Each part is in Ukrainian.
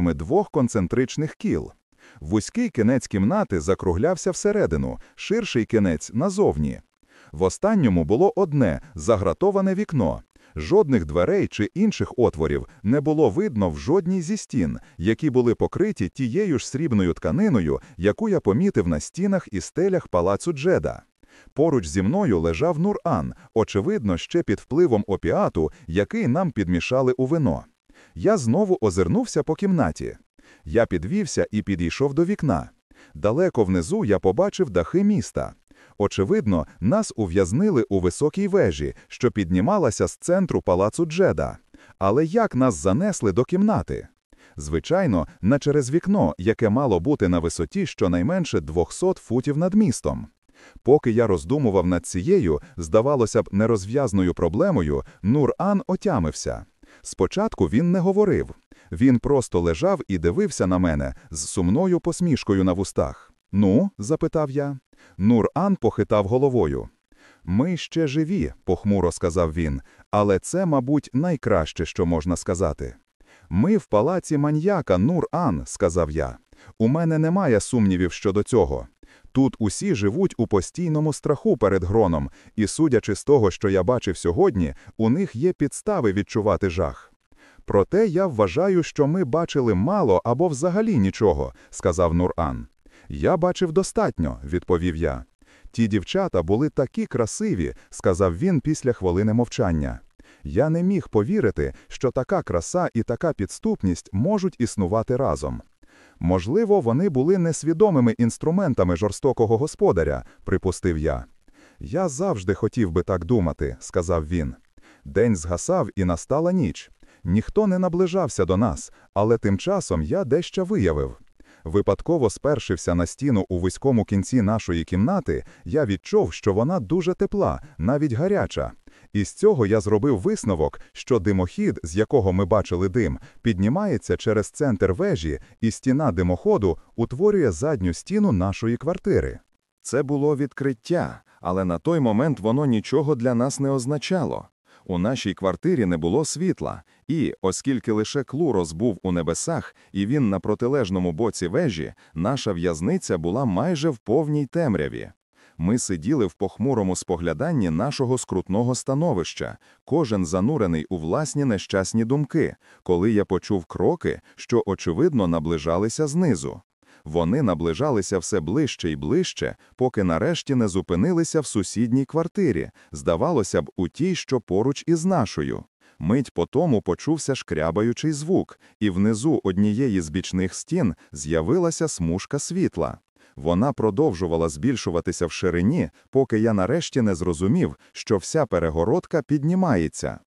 двох концентричних кіл. Вузький кінець кімнати закруглявся всередину, ширший кінець назовні. В останньому було одне загратоване вікно. Жодних дверей чи інших отворів не було видно в жодній зі стін, які були покриті тією ж срібною тканиною, яку я помітив на стінах і стелях палацу Джеда. Поруч зі мною лежав Нур-Ан, очевидно, ще під впливом опіату, який нам підмішали у вино. Я знову озирнувся по кімнаті. Я підвівся і підійшов до вікна. Далеко внизу я побачив дахи міста. Очевидно, нас ув'язнили у високій вежі, що піднімалася з центру палацу Джеда. Але як нас занесли до кімнати? Звичайно, не через вікно, яке мало бути на висоті щонайменше 200 футів над містом. Поки я роздумував над цією, здавалося б, нерозв'язною проблемою, Нур-Ан отямився. Спочатку він не говорив. Він просто лежав і дивився на мене з сумною посмішкою на вустах. Ну? запитав я. Нур-Ан похитав головою. Ми ще живі, похмуро сказав він, але це, мабуть, найкраще, що можна сказати. Ми в палаці маньяка Нур-Ан, сказав я. У мене немає сумнівів щодо цього. Тут усі живуть у постійному страху перед гроном, і, судячи з того, що я бачив сьогодні, у них є підстави відчувати жах. Проте я вважаю, що ми бачили мало або взагалі нічого, сказав Нур-Ан. Я бачив достатньо, відповів я. Ті дівчата були такі красиві, сказав він після хвилини мовчання. Я не міг повірити, що така краса і така підступність можуть існувати разом. Можливо, вони були несвідомими інструментами жорстокого господаря, припустив я. Я завжди хотів би так думати, сказав він. День згасав і настала ніч. Ніхто не наближався до нас, але тим часом я дещо виявив. Випадково спершився на стіну у вузькому кінці нашої кімнати, я відчув, що вона дуже тепла, навіть гаряча. І з цього я зробив висновок, що димохід, з якого ми бачили дим, піднімається через центр вежі, і стіна димоходу утворює задню стіну нашої квартири. Це було відкриття, але на той момент воно нічого для нас не означало. У нашій квартирі не було світла, і, оскільки лише Клурос був у небесах, і він на протилежному боці вежі, наша в'язниця була майже в повній темряві. Ми сиділи в похмурому спогляданні нашого скрутного становища, кожен занурений у власні нещасні думки, коли я почув кроки, що, очевидно, наближалися знизу. Вони наближалися все ближче і ближче, поки нарешті не зупинилися в сусідній квартирі, здавалося б, у тій, що поруч із нашою. Мить по тому почувся шкрябаючий звук, і внизу однієї з бічних стін з'явилася смужка світла. Вона продовжувала збільшуватися в ширині, поки я нарешті не зрозумів, що вся перегородка піднімається.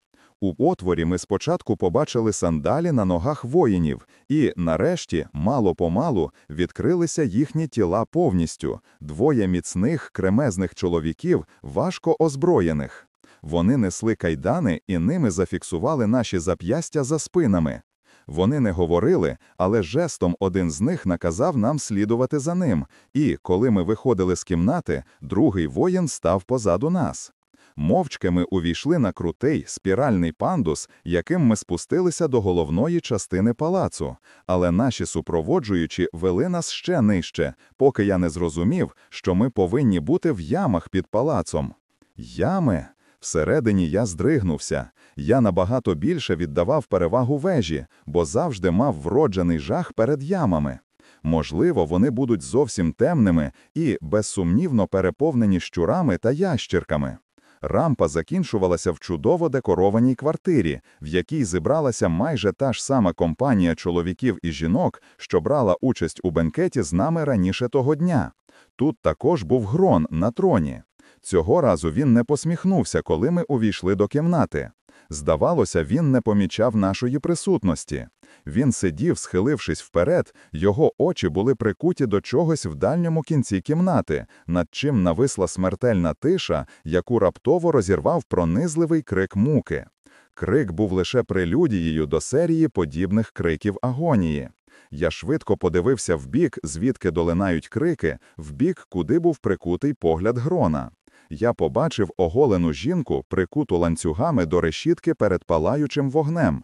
У отворі ми спочатку побачили сандалі на ногах воїнів, і, нарешті, мало помалу відкрилися їхні тіла повністю двоє міцних кремезних чоловіків, важко озброєних. Вони несли кайдани і ними зафіксували наші зап'ястя за спинами. Вони не говорили, але жестом один з них наказав нам слідувати за ним, і, коли ми виходили з кімнати, другий воїн став позаду нас. Мовчки ми увійшли на крутий спіральний пандус, яким ми спустилися до головної частини палацу, але наші супроводжуючі вели нас ще нижче, поки я не зрозумів, що ми повинні бути в ямах під палацом. Ями? Всередині я здригнувся. Я набагато більше віддавав перевагу вежі, бо завжди мав вроджений жах перед ямами. Можливо, вони будуть зовсім темними і, безсумнівно, переповнені щурами та ящірками. Рампа закінчувалася в чудово декорованій квартирі, в якій зібралася майже та ж сама компанія чоловіків і жінок, що брала участь у бенкеті з нами раніше того дня. Тут також був грон на троні. Цього разу він не посміхнувся, коли ми увійшли до кімнати. Здавалося, він не помічав нашої присутності. Він сидів, схилившись вперед, його очі були прикуті до чогось в дальньому кінці кімнати, над чим нависла смертельна тиша, яку раптово розірвав пронизливий крик муки. Крик був лише прелюдією до серії подібних криків агонії. Я швидко подивився в бік, звідки долинають крики, в бік, куди був прикутий погляд грона я побачив оголену жінку, прикуту ланцюгами до решітки перед палаючим вогнем.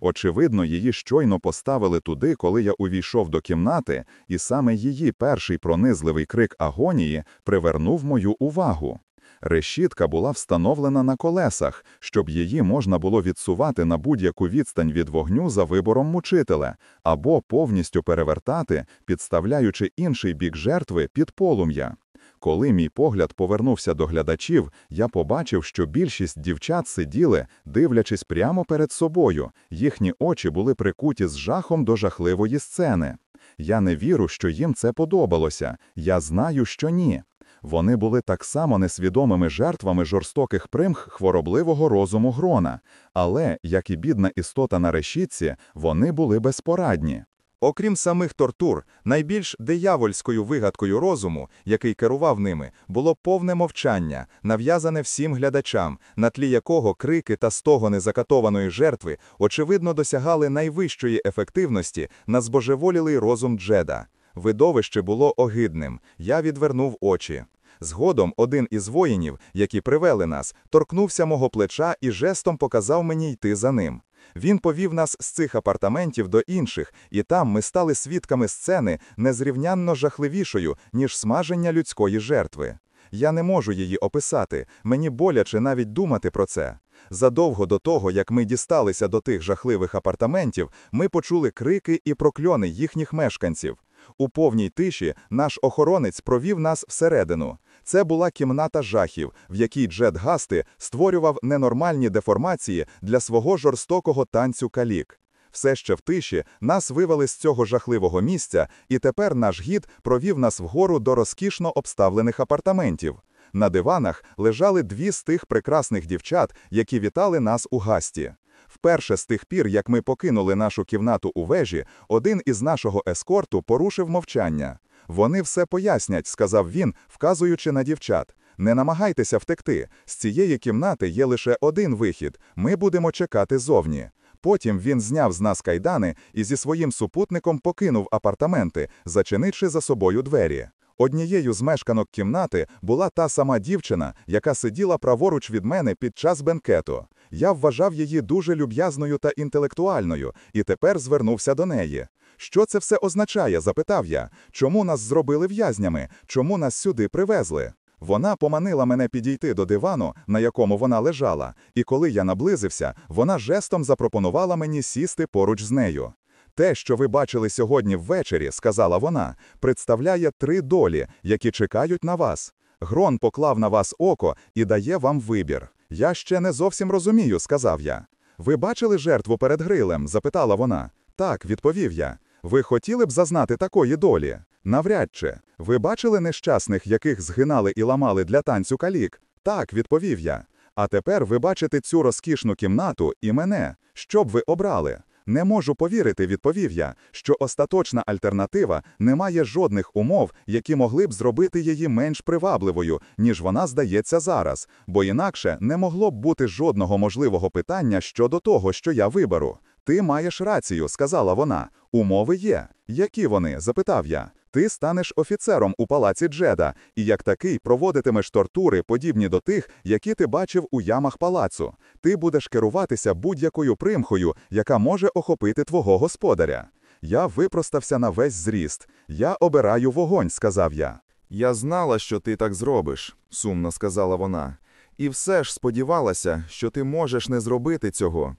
Очевидно, її щойно поставили туди, коли я увійшов до кімнати, і саме її перший пронизливий крик агонії привернув мою увагу. Решітка була встановлена на колесах, щоб її можна було відсувати на будь-яку відстань від вогню за вибором мучителя, або повністю перевертати, підставляючи інший бік жертви під полум'я. Коли мій погляд повернувся до глядачів, я побачив, що більшість дівчат сиділи, дивлячись прямо перед собою. Їхні очі були прикуті з жахом до жахливої сцени. Я не вірю, що їм це подобалося. Я знаю, що ні. Вони були так само несвідомими жертвами жорстоких примх хворобливого розуму грона, але, як і бідна істота на решітці, вони були безпорадні. Окрім самих тортур, найбільш диявольською вигадкою розуму, який керував ними, було повне мовчання, нав'язане всім глядачам, на тлі якого крики та стогони закатованої жертви, очевидно, досягали найвищої ефективності на збожеволілий розум Джеда. Видовище було огидним, я відвернув очі. Згодом один із воїнів, які привели нас, торкнувся мого плеча і жестом показав мені йти за ним. Він повів нас з цих апартаментів до інших, і там ми стали свідками сцени незрівнянно жахливішою, ніж смаження людської жертви. Я не можу її описати, мені боляче навіть думати про це. Задовго до того, як ми дісталися до тих жахливих апартаментів, ми почули крики і прокльони їхніх мешканців. У повній тиші наш охоронець провів нас всередину. Це була кімната жахів, в якій Джет Гасти створював ненормальні деформації для свого жорстокого танцю калік. Все ще в тиші нас вивели з цього жахливого місця, і тепер наш гід провів нас вгору до розкішно обставлених апартаментів. На диванах лежали дві з тих прекрасних дівчат, які вітали нас у гасті. Вперше з тих пір, як ми покинули нашу кімнату у вежі, один із нашого ескорту порушив мовчання. Вони все пояснять, сказав він, вказуючи на дівчат. Не намагайтеся втекти. З цієї кімнати є лише один вихід. Ми будемо чекати зовні. Потім він зняв з нас кайдани і зі своїм супутником покинув апартаменти, зачинивши за собою двері. Однією з мешканок кімнати була та сама дівчина, яка сиділа праворуч від мене під час бенкету. Я вважав її дуже люб'язною та інтелектуальною, і тепер звернувся до неї. Що це все означає? запитав я. Чому нас зробили в'язнями? Чому нас сюди привезли? Вона поманила мене підійти до дивану, на якому вона лежала, і коли я наблизився, вона жестом запропонувала мені сісти поруч з нею. Те, що ви бачили сьогодні ввечері, сказала вона, представляє три долі, які чекають на вас. Грон поклав на вас око і дає вам вибір. Я ще не зовсім розумію, сказав я. Ви бачили жертву перед грилем? запитала вона. Так, відповів я. Ви хотіли б зазнати такої долі? Навряд чи. Ви бачили нещасних, яких згинали і ламали для танцю калік? Так, відповів я. А тепер ви бачите цю розкішну кімнату і мене. Що б ви обрали? Не можу повірити, відповів я, що остаточна альтернатива не має жодних умов, які могли б зробити її менш привабливою, ніж вона здається зараз, бо інакше не могло б бути жодного можливого питання щодо того, що я виберу. Ти маєш рацію, сказала вона. Умови є. Які вони? запитав я. Ти станеш офіцером у палаці Джеда, і як такий проводитимеш тортури, подібні до тих, які ти бачив у ямах палацу. Ти будеш керуватися будь-якою примхою, яка може охопити твого господаря. Я випростався на весь зріст. Я обираю вогонь, сказав я. Я знала, що ти так зробиш, сумно сказала вона. І все ж сподівалася, що ти можеш не зробити цього.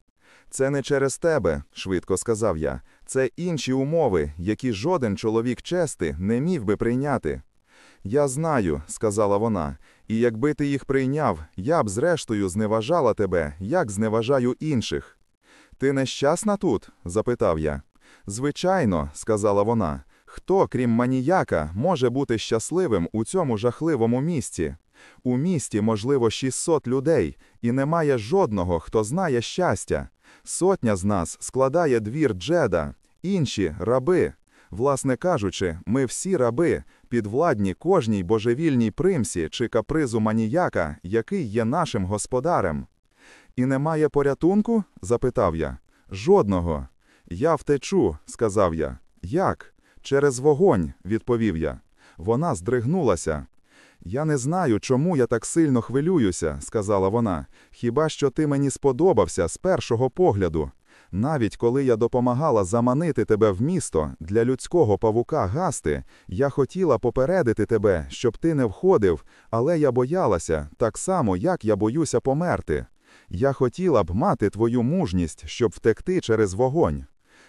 Це не через тебе, швидко сказав я. Це інші умови, які жоден чоловік чести не міг би прийняти. Я знаю, сказала вона, і якби ти їх прийняв, я б зрештою зневажала тебе, як зневажаю інших. Ти нещасна тут? запитав я. Звичайно, сказала вона. Хто, крім маніяка, може бути щасливим у цьому жахливому місці? У місті, можливо, 600 людей, і немає жодного, хто знає щастя. Сотня з нас складає двір Джеда, інші раби. Власне кажучи, ми всі раби, підвладні кожній божевільній примсі чи капризу маніяка, який є нашим господарем. І немає порятунку? запитав я. Жодного. Я втечу, сказав я. Як? Через вогонь, відповів я. Вона здригнулася. Я не знаю, чому я так сильно хвилююся, сказала вона. Хіба що ти мені сподобався з першого погляду. Навіть коли я допомагала заманити тебе в місто для людського павука гасти, я хотіла попередити тебе, щоб ти не входив, але я боялася, так само, як я боюся померти. Я хотіла б мати твою мужність, щоб втекти через вогонь.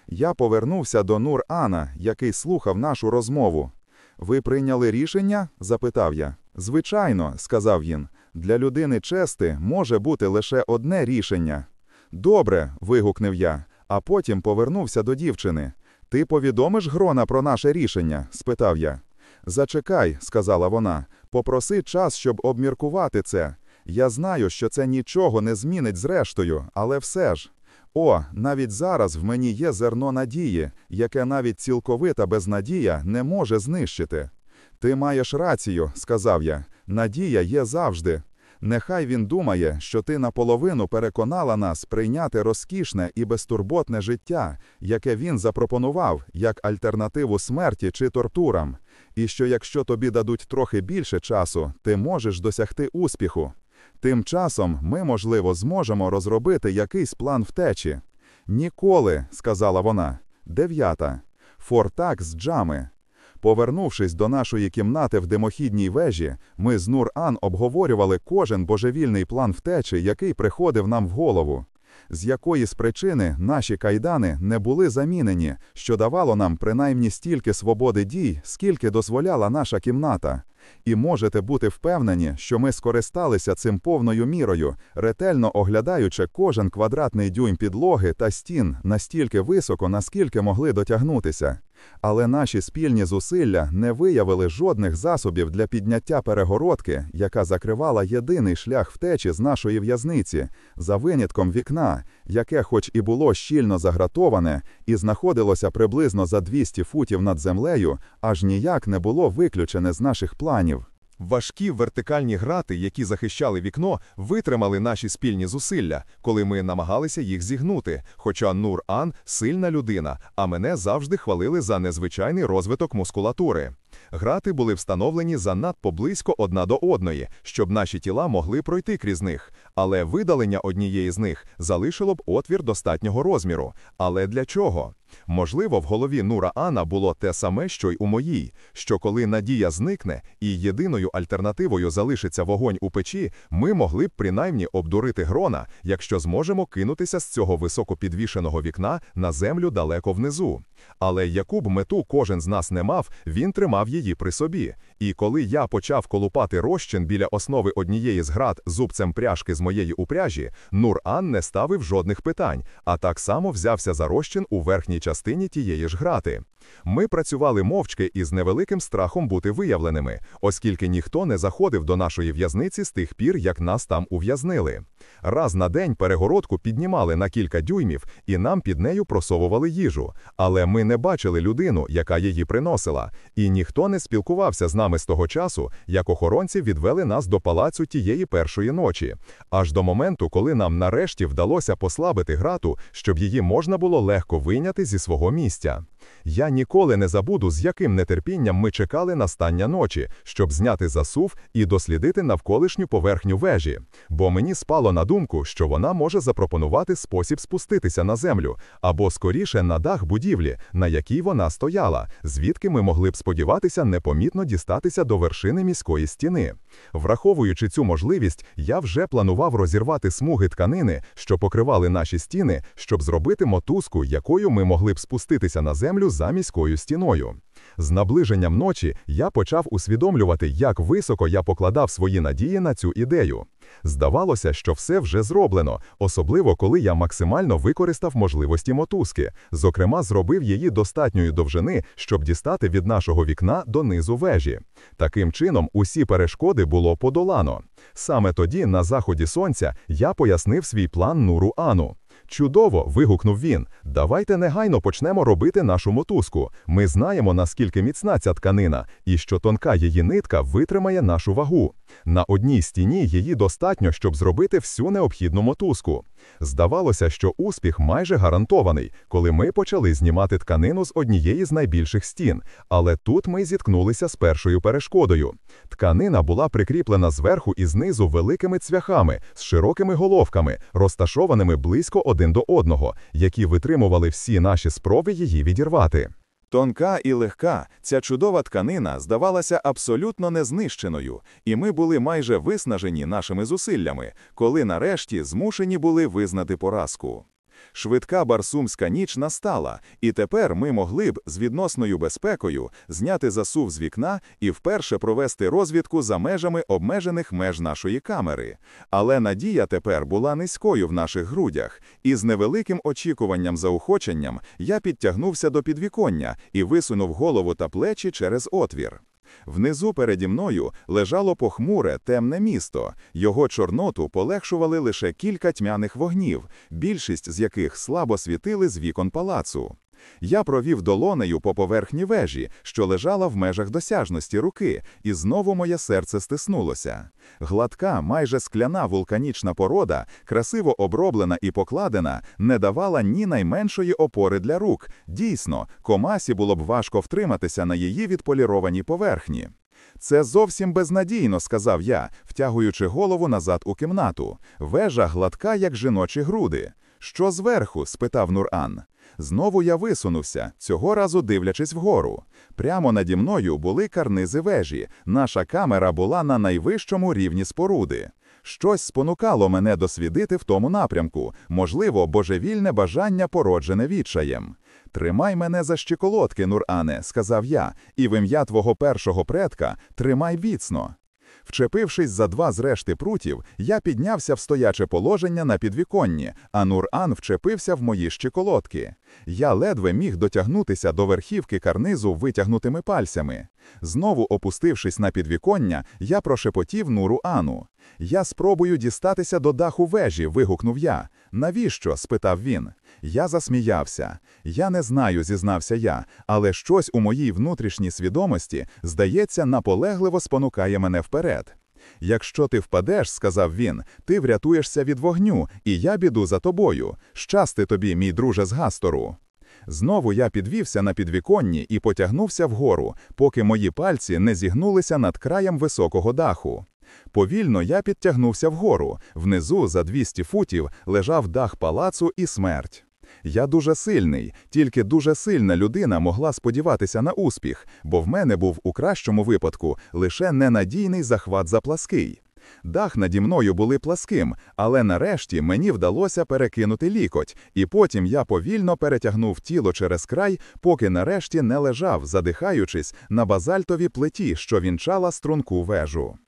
Я повернувся до Нур-Ана, який слухав нашу розмову. Ви прийняли рішення? запитав я. Звичайно, сказав він. Для людини чести може бути лише одне рішення. Добре, вигукнув я, а потім повернувся до дівчини. Ти повідомиш Грона про наше рішення? спитав я. Зачекай, сказала вона, попроси час, щоб обміркувати це. Я знаю, що це нічого не змінить зрештою, але все ж. О, навіть зараз в мені є зерно надії, яке навіть цілковита безнадія не може знищити. Ти маєш рацію, сказав я. Надія є завжди. Нехай він думає, що ти наполовину переконала нас прийняти розкішне і безтурботне життя, яке він запропонував як альтернативу смерті чи тортурам, і що якщо тобі дадуть трохи більше часу, ти можеш досягти успіху. Тим часом ми, можливо, зможемо розробити якийсь план втечі. Ніколи, сказала вона. Дев'ята. Фортак з джами. Повернувшись до нашої кімнати в димохідній вежі, ми з Нур-Ан обговорювали кожен божевільний план втечі, який приходив нам в голову. З якоїсь причини наші кайдани не були замінені, що давало нам принаймні стільки свободи дій, скільки дозволяла наша кімната. І можете бути впевнені, що ми скористалися цим повною мірою, ретельно оглядаючи кожен квадратний дюйм підлоги та стін настільки високо, наскільки могли дотягнутися. Але наші спільні зусилля не виявили жодних засобів для підняття перегородки, яка закривала єдиний шлях втечі з нашої в'язниці, за винятком вікна, яке, хоч і було щільно загратоване, і знаходилося приблизно за 200 футів над землею, аж ніяк не було виключене з наших планів. Важкі вертикальні грати, які захищали вікно, витримали наші спільні зусилля, коли ми намагалися їх зігнути. Хоча Нур-Ан сильна людина, а мене завжди хвалили за незвичайний розвиток мускулатури. Грати були встановлені занадто близько одна до одної, щоб наші тіла могли пройти крізь них, але видалення однієї з них залишило б отвір достатнього розміру. Але для чого? Можливо, в голові Нура Ана було те саме, що й у моїй, що коли надія зникне і єдиною альтернативою залишиться вогонь у печі, ми могли б принаймні обдурити грона, якщо зможемо кинутися з цього високопідвішеного вікна на землю далеко внизу. Але яку б мету кожен з нас не мав, він тримав її при собі. І коли я почав колупати розчин біля основи однієї з град зубцем пряжки з моєї упряжі, Нур-Ан не ставив жодних питань, а так само взявся за розчин у верхній частині тієї ж грати. Ми працювали мовчки і з невеликим страхом бути виявленими, оскільки ніхто не заходив до нашої в'язниці з тих пір, як нас там ув'язнили. Раз на день перегородку піднімали на кілька дюймів, і нам під нею просовували їжу. Але ми не бачили людину, яка її приносила, і ніхто не спілкувався з нами з того часу, як охоронці відвели нас до палацу тієї першої ночі, аж до моменту, коли нам нарешті вдалося послабити грату, щоб її можна було легко вийняти зі свого місця. Я ніколи не забуду, з яким нетерпінням ми чекали настання ночі, щоб зняти засув і дослідити навколишню поверхню вежі, бо мені спало на думку, що вона може запропонувати спосіб спуститися на землю або скоріше на дах будівлі, на якій вона стояла, звідки ми могли б сподіватися непомітно дістатися до вершини міської стіни. Враховуючи цю можливість, я вже планував розірвати смуги тканини, що покривали наші стіни, щоб зробити мотузку, якою ми могли б спуститися на землю за міською стіною. З наближенням ночі я почав усвідомлювати, як високо я покладав свої надії на цю ідею. Здавалося, що все вже зроблено, особливо коли я максимально використав можливості мотузки, зокрема, зробив її достатньої довжини, щоб дістати від нашого вікна до низу вежі. Таким чином, усі перешкоди було подолано. Саме тоді, на заході сонця, я пояснив свій план Нуру Ану. Чудово! вигукнув він. Давайте негайно почнемо робити нашу мотузку. Ми знаємо, наскільки міцна ця тканина, і що тонка її нитка витримає нашу вагу. На одній стіні її достатньо, щоб зробити всю необхідну мотузку. Здавалося, що успіх майже гарантований, коли ми почали знімати тканину з однієї з найбільших стін, але тут ми зіткнулися з першою перешкодою. Тканина була прикріплена зверху і знизу великими цвяхами з широкими головками, розташованими близько один до одного, які витримували всі наші спроби її відірвати. Тонка і легка, ця чудова тканина здавалася абсолютно незнищеною, і ми були майже виснажені нашими зусиллями, коли нарешті змушені були визнати поразку. Швидка барсумська ніч настала, і тепер ми могли б з відносною безпекою зняти засув з вікна і вперше провести розвідку за межами обмежених меж нашої камери. Але надія тепер була низькою в наших грудях, і з невеликим очікуванням заохоченням я підтягнувся до підвіконня і висунув голову та плечі через отвір. Внизу переді мною лежало похмуре, темне місто. Його чорноту полегшували лише кілька тьмяних вогнів, більшість з яких слабо світили з вікон палацу. Я провів долонею по поверхні вежі, що лежала в межах досяжності руки, і знову моє серце стиснулося. Гладка, майже скляна вулканічна порода, красиво оброблена і покладена, не давала ні найменшої опори для рук. Дійсно, комасі було б важко втриматися на її відполірованій поверхні. Це зовсім безнадійно, сказав я, втягуючи голову назад у кімнату. Вежа гладка, як жіночі груди. Що зверху? спитав Нуран. Знову я висунувся, цього разу дивлячись вгору. Прямо наді мною були карнизи вежі. Наша камера була на найвищому рівні споруди. Щось спонукало мене досвідити в тому напрямку, можливо, божевільне бажання породжене відчаєм. Тримай мене за щиколотки, Нуране, сказав я, і в ім'я твого першого предка тримай віцно. Вчепившись за два з решти прутів, я піднявся в стояче положення на підвіконні, а Нур-Ан вчепився в мої щиколотки. Я ледве міг дотягнутися до верхівки карнизу витягнутими пальцями. Знову опустившись на підвіконня, я прошепотів Нуру Ану. Я спробую дістатися до даху вежі, вигукнув я. Навіщо? спитав він. Я засміявся. Я не знаю, зізнався я, але щось у моїй внутрішній свідомості, здається, наполегливо спонукає мене вперед. Якщо ти впадеш, сказав він, ти врятуєшся від вогню, і я біду за тобою. Щасти тобі, мій друже з Гастору. Знову я підвівся на підвіконні і потягнувся вгору, поки мої пальці не зігнулися над краєм високого даху. Повільно я підтягнувся вгору. Внизу, за 200 футів, лежав дах палацу і смерть. Я дуже сильний, тільки дуже сильна людина могла сподіватися на успіх, бо в мене був у кращому випадку лише ненадійний захват за плаский. Дах наді мною були пласким, але нарешті мені вдалося перекинути лікоть, і потім я повільно перетягнув тіло через край, поки нарешті не лежав, задихаючись на базальтовій плиті, що вінчала струнку вежу.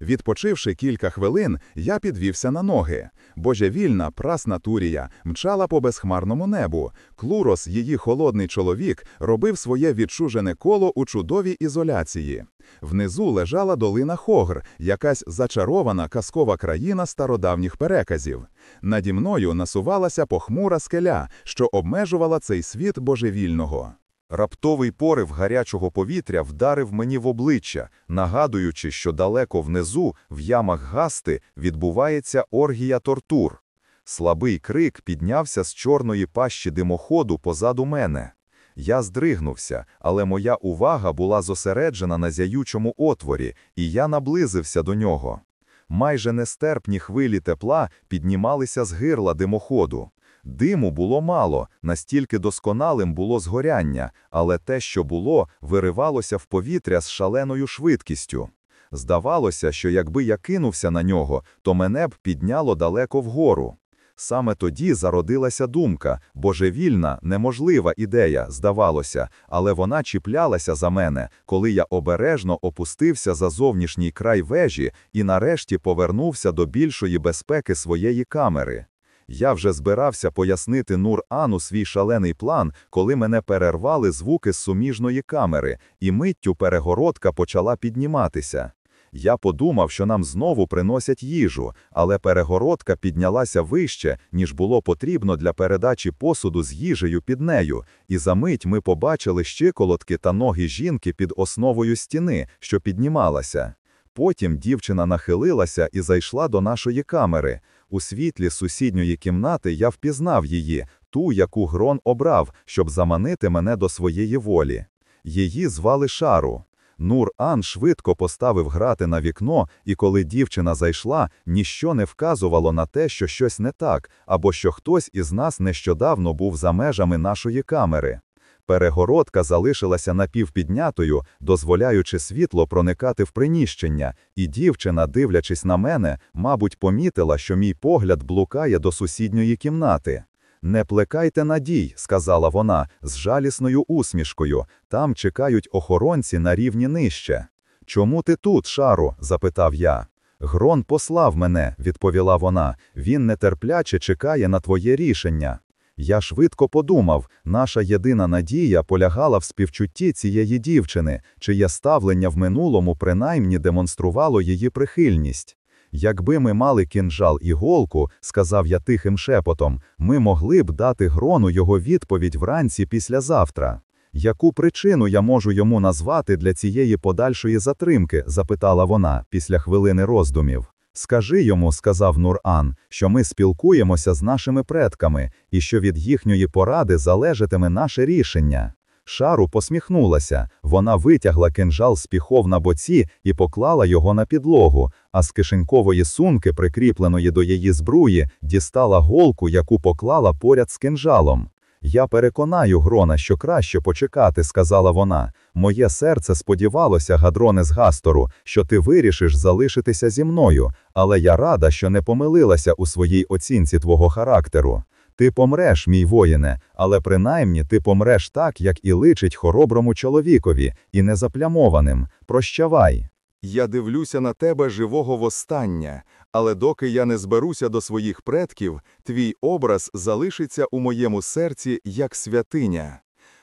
Відпочивши кілька хвилин, я підвівся на ноги. Божевільна прасна Турія мчала по безхмарному небу. Клурос, її холодний чоловік, робив своє відчужене коло у чудовій ізоляції. Внизу лежала долина Хогр, якась зачарована казкова країна стародавніх переказів. Наді мною насувалася похмура скеля, що обмежувала цей світ божевільного. Раптовий порив гарячого повітря вдарив мені в обличчя, нагадуючи, що далеко внизу, в ямах гасти, відбувається оргія тортур. Слабий крик піднявся з чорної пащі димоходу позаду мене. Я здригнувся, але моя увага була зосереджена на зяючому отворі, і я наблизився до нього. Майже нестерпні хвилі тепла піднімалися з гирла димоходу. Диму було мало, настільки досконалим було згоряння, але те, що було, виривалося в повітря з шаленою швидкістю. Здавалося, що якби я кинувся на нього, то мене б підняло далеко вгору. Саме тоді зародилася думка, божевільна, неможлива ідея, здавалося, але вона чіплялася за мене, коли я обережно опустився за зовнішній край вежі і нарешті повернувся до більшої безпеки своєї камери. Я вже збирався пояснити Нур-Ану свій шалений план, коли мене перервали звуки з суміжної камери, і миттю перегородка почала підніматися. Я подумав, що нам знову приносять їжу, але перегородка піднялася вище, ніж було потрібно для передачі посуду з їжею під нею, і за мить ми побачили щиколотки та ноги жінки під основою стіни, що піднімалася. Потім дівчина нахилилася і зайшла до нашої камери. У світлі сусідньої кімнати я впізнав її, ту, яку грон обрав, щоб заманити мене до своєї волі. Її звали Шару. Нур-Ан швидко поставив грати на вікно, і коли дівчина зайшла, ніщо не вказувало на те, що щось не так, або що хтось із нас нещодавно був за межами нашої камери. Перегородка залишилася напівпіднятою, дозволяючи світло проникати в приміщення, і дівчина, дивлячись на мене, мабуть, помітила, що мій погляд блукає до сусідньої кімнати. Не плекайте надій, сказала вона з жалісною усмішкою. Там чекають охоронці на рівні нижче. Чому ти тут, Шару? запитав я. Грон послав мене, відповіла вона. Він нетерпляче чекає на твоє рішення. Я швидко подумав, наша єдина надія полягала в співчутті цієї дівчини, чиє ставлення в минулому принаймні демонструвало її прихильність. Якби ми мали кінжал і голку, сказав я тихим шепотом, ми могли б дати грону його відповідь вранці післязавтра. Яку причину я можу йому назвати для цієї подальшої затримки? запитала вона після хвилини роздумів. Скажи йому, сказав Нур-Ан, що ми спілкуємося з нашими предками і що від їхньої поради залежатиме наше рішення. Шару посміхнулася. Вона витягла кинжал з піхов на боці і поклала його на підлогу, а з кишенькової сумки, прикріпленої до її збруї, дістала голку, яку поклала поряд з кинжалом. Я переконаю Грона, що краще почекати, сказала вона. Моє серце сподівалося, гадроне з Гастору, що ти вирішиш залишитися зі мною, але я рада, що не помилилася у своїй оцінці твого характеру. Ти помреш, мій воїне, але принаймні ти помреш так, як і личить хороброму чоловікові, і незаплямованим. Прощавай. Я дивлюся на тебе живого востання, але доки я не зберуся до своїх предків, твій образ залишиться у моєму серці як святиня.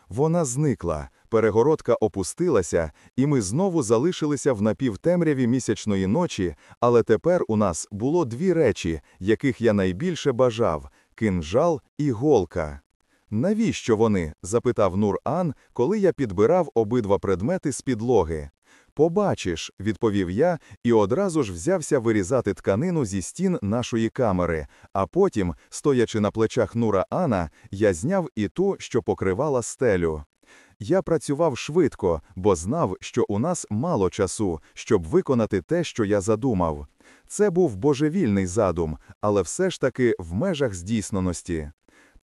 Вона зникла, перегородка опустилася, і ми знову залишилися в напівтемряві місячної ночі, але тепер у нас було дві речі, яких я найбільше бажав кинжал і голка. Навіщо вони? запитав Нур-Ан, коли я підбирав обидва предмети з підлоги. Побачиш, відповів я і одразу ж взявся вирізати тканину зі стін нашої камери, а потім, стоячи на плечах Нура Ана, я зняв і ту, що покривала стелю. Я працював швидко, бо знав, що у нас мало часу, щоб виконати те, що я задумав. Це був божевільний задум, але все ж таки в межах здійсненості.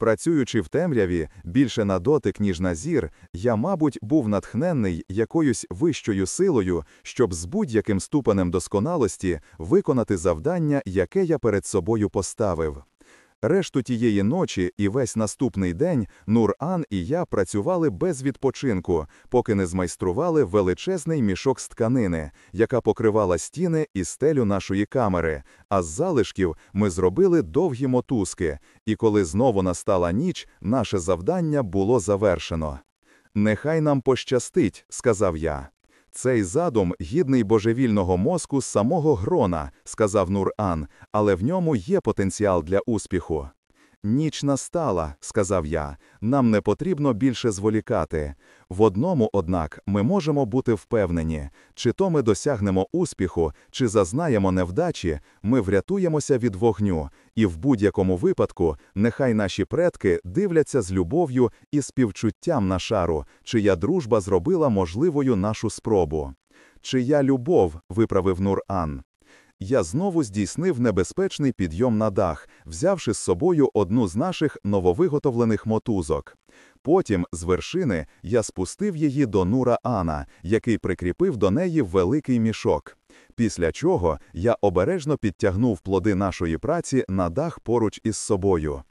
Працюючи в темряві більше на дотик, ніж на зір, я, мабуть, був натхненний якоюсь вищою силою, щоб з будь-яким ступенем досконалості виконати завдання, яке я перед собою поставив. Решту тієї ночі і весь наступний день Нур-Ан і я працювали без відпочинку, поки не змайстрували величезний мішок з тканини, яка покривала стіни і стелю нашої камери. А з залишків ми зробили довгі мотузки, і коли знову настала ніч, наше завдання було завершено. Нехай нам пощастить, сказав я. Цей задум гідний божевільного мозку самого грона, сказав Нур-Ан, але в ньому є потенціал для успіху. Ніч настала, сказав я, нам не потрібно більше зволікати. В одному, однак, ми можемо бути впевнені, чи то ми досягнемо успіху, чи зазнаємо невдачі, ми врятуємося від вогню, і в будь-якому випадку нехай наші предки дивляться з любов'ю і співчуттям на шару, чия дружба зробила можливою нашу спробу. Чия любов, виправив Нур-Ан. Я знову здійснив небезпечний підйом на дах, взявши з собою одну з наших нововиготовлених мотузок. Потім, з вершини, я спустив її до Нура Ана, який прикріпив до неї великий мішок. Після чого я обережно підтягнув плоди нашої праці на дах поруч із собою.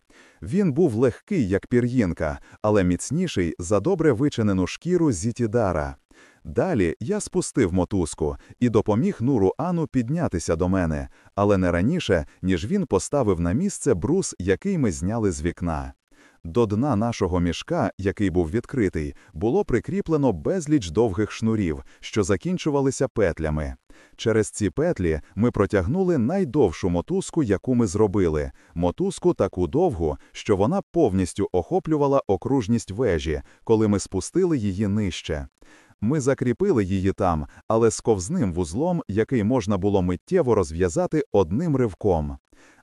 Він був легкий, як пір'їнка, але міцніший за добре вичинену шкіру зітідара. Далі я спустив мотузку і допоміг Нуру Ану піднятися до мене, але не раніше, ніж він поставив на місце брус, який ми зняли з вікна. До дна нашого мішка, який був відкритий, було прикріплено безліч довгих шнурів, що закінчувалися петлями. Через ці петлі ми протягнули найдовшу мотузку, яку ми зробили, мотузку таку довгу, що вона повністю охоплювала окружність вежі, коли ми спустили її нижче. Ми закріпили її там, але з ковзним вузлом, який можна було миттєво розв'язати одним ривком.